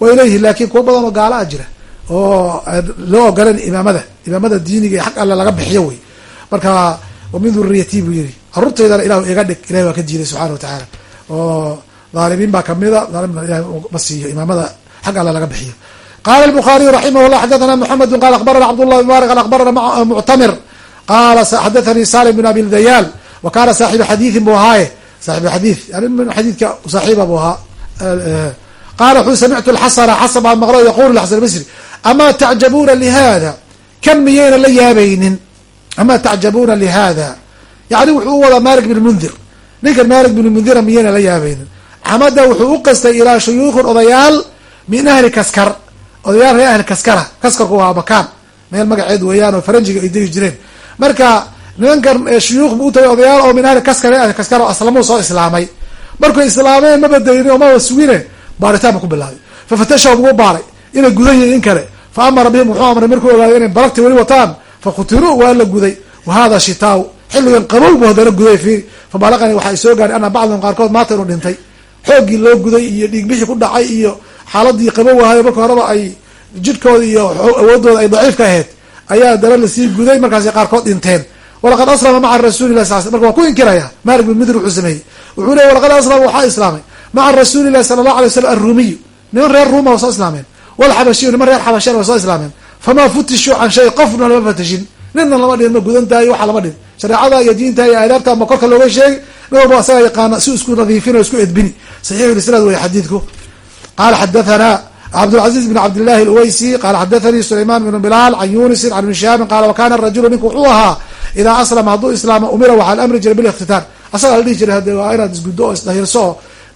way leeyihiin laakiin kuwa badan oo gaala a jira oo loo ogolan imaamada imaamada diiniga ee xag alle laga bixiyo wey marka wa min duriyati buu yihi carruurteydana ilahu iga dhig ilahi waa ka jiiday subxana wa tacaala oo dhaalimiin baa kamida dhaalimna ilahi ma siiyo imaamada xag alle laga bixiyo qala الbخariي raximah الlah xadathna mحamed qal akhbarana cabdالlah bn mbarik qal akhbarana muctamir qala xadathanii salim bn abi dayaal wa kana saaxiba xadiiثin bu ahaaye saaxibu xadiiث yani xadiidka saaxiiba bu ahaa qala wuxuu samictu اlxasna xasan baa maqlo yaqulu xasan basri ama tacjabuna lihada kan miyayna la yaabaynin ama tacjabuna lihada yani wuxuu u wadaa malik bn mundir ninkan malik bn mundira miyayna la yaabaynin xamada wuxuu u qastay ilaa shuyuukhin odayaal min ahli kaskar odayaal reer ahli kaskara kaskarku waa makaan meel magaceed weeyaan oo faranjiga ay degi jireen marka nimankan shuyuukh buu utagay odayaal oo min ahli kaskar reer ahli kaskar oo aslamuu soo islaamay markuu islaameen ma badelin oo maba sugine baaritaan ba ku bilaabay. Fafatashahum ugu baaray. Inay gudan yihiin in kale. Fa amara bihim wuxuu amray markuu ogaaday inay balagti weli wataan. Fakutiruu waa la guday. Wa hada shitaaw. Xilligan qabow bu haddana guday fiiri fabalaqani waxaa soo gaaray ana bacdahum qaarkood maata inuu dhintay. Xooggii loo guday iyo dhiigbixii ku dhacay iyo xaaladii qabow ahayo marka horeba ay jidhkooda iyo awoodooda ay daciifka ahayd ayaa dana la sii guday markaasi qaarkood dhinteen. Walaqad aslama maca rasulilah sl marka waa ku inkiraya malik bin midr wuxuu sameeyey. Wuxuu leey walaqad aslama waxaa islaamay maca rasuuli lahi sala allah alay slam aruumiyu niman reer ruuma waa soo islaameen walxabashiyu niman reer xabashiyana waa soo islaameen famaa futishuu can shay qofna lama fatishin ninna lama dhihin ma gudan tahay waxaa lama dhihin shareecada iyo diinta iyo aadaabta ma korka looga sheegi nin walba asagaa yaqaana si isku nadiifin o isku edbini saxiixulisnaad wey xadiidku qaala xadathana cabdilcaziiz bin cabdillahi alweysi qaala xadathanii sulayman bnu bilaal can yuunisin can ibni shihaamin qaala wakana rajulu ninku wuxuu ahaa idaa aslama hadduu islaama umira waxaa la amri jiray bilikhtitaan asagaa la dhihi jiray hade waa inaad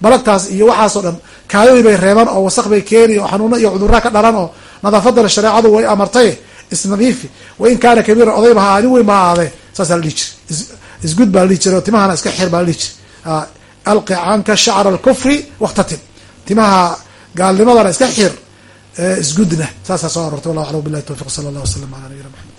balagtaas iyo waxaasoo dhan kaadadii bay reeban oo wasaq bay keeni oo xanuuno iyo cudurraa ka dhalan oo nadaafadana shareecadu way amartay isnadiifi wain kaana kabiiran odayba ha nin weyn ba ahaadee saasaa la dhihi jiray. Isgud baa la dhihi jiray oo timahana iska xir baa la dhihi jiray. Alqi canka shacra alkufri waktatim timaha gaalnimadana iska xir. Isgudna saasaa soo arortay wallah aclam billahi tawfiq sala allah wasalam ala nabiyina maxamed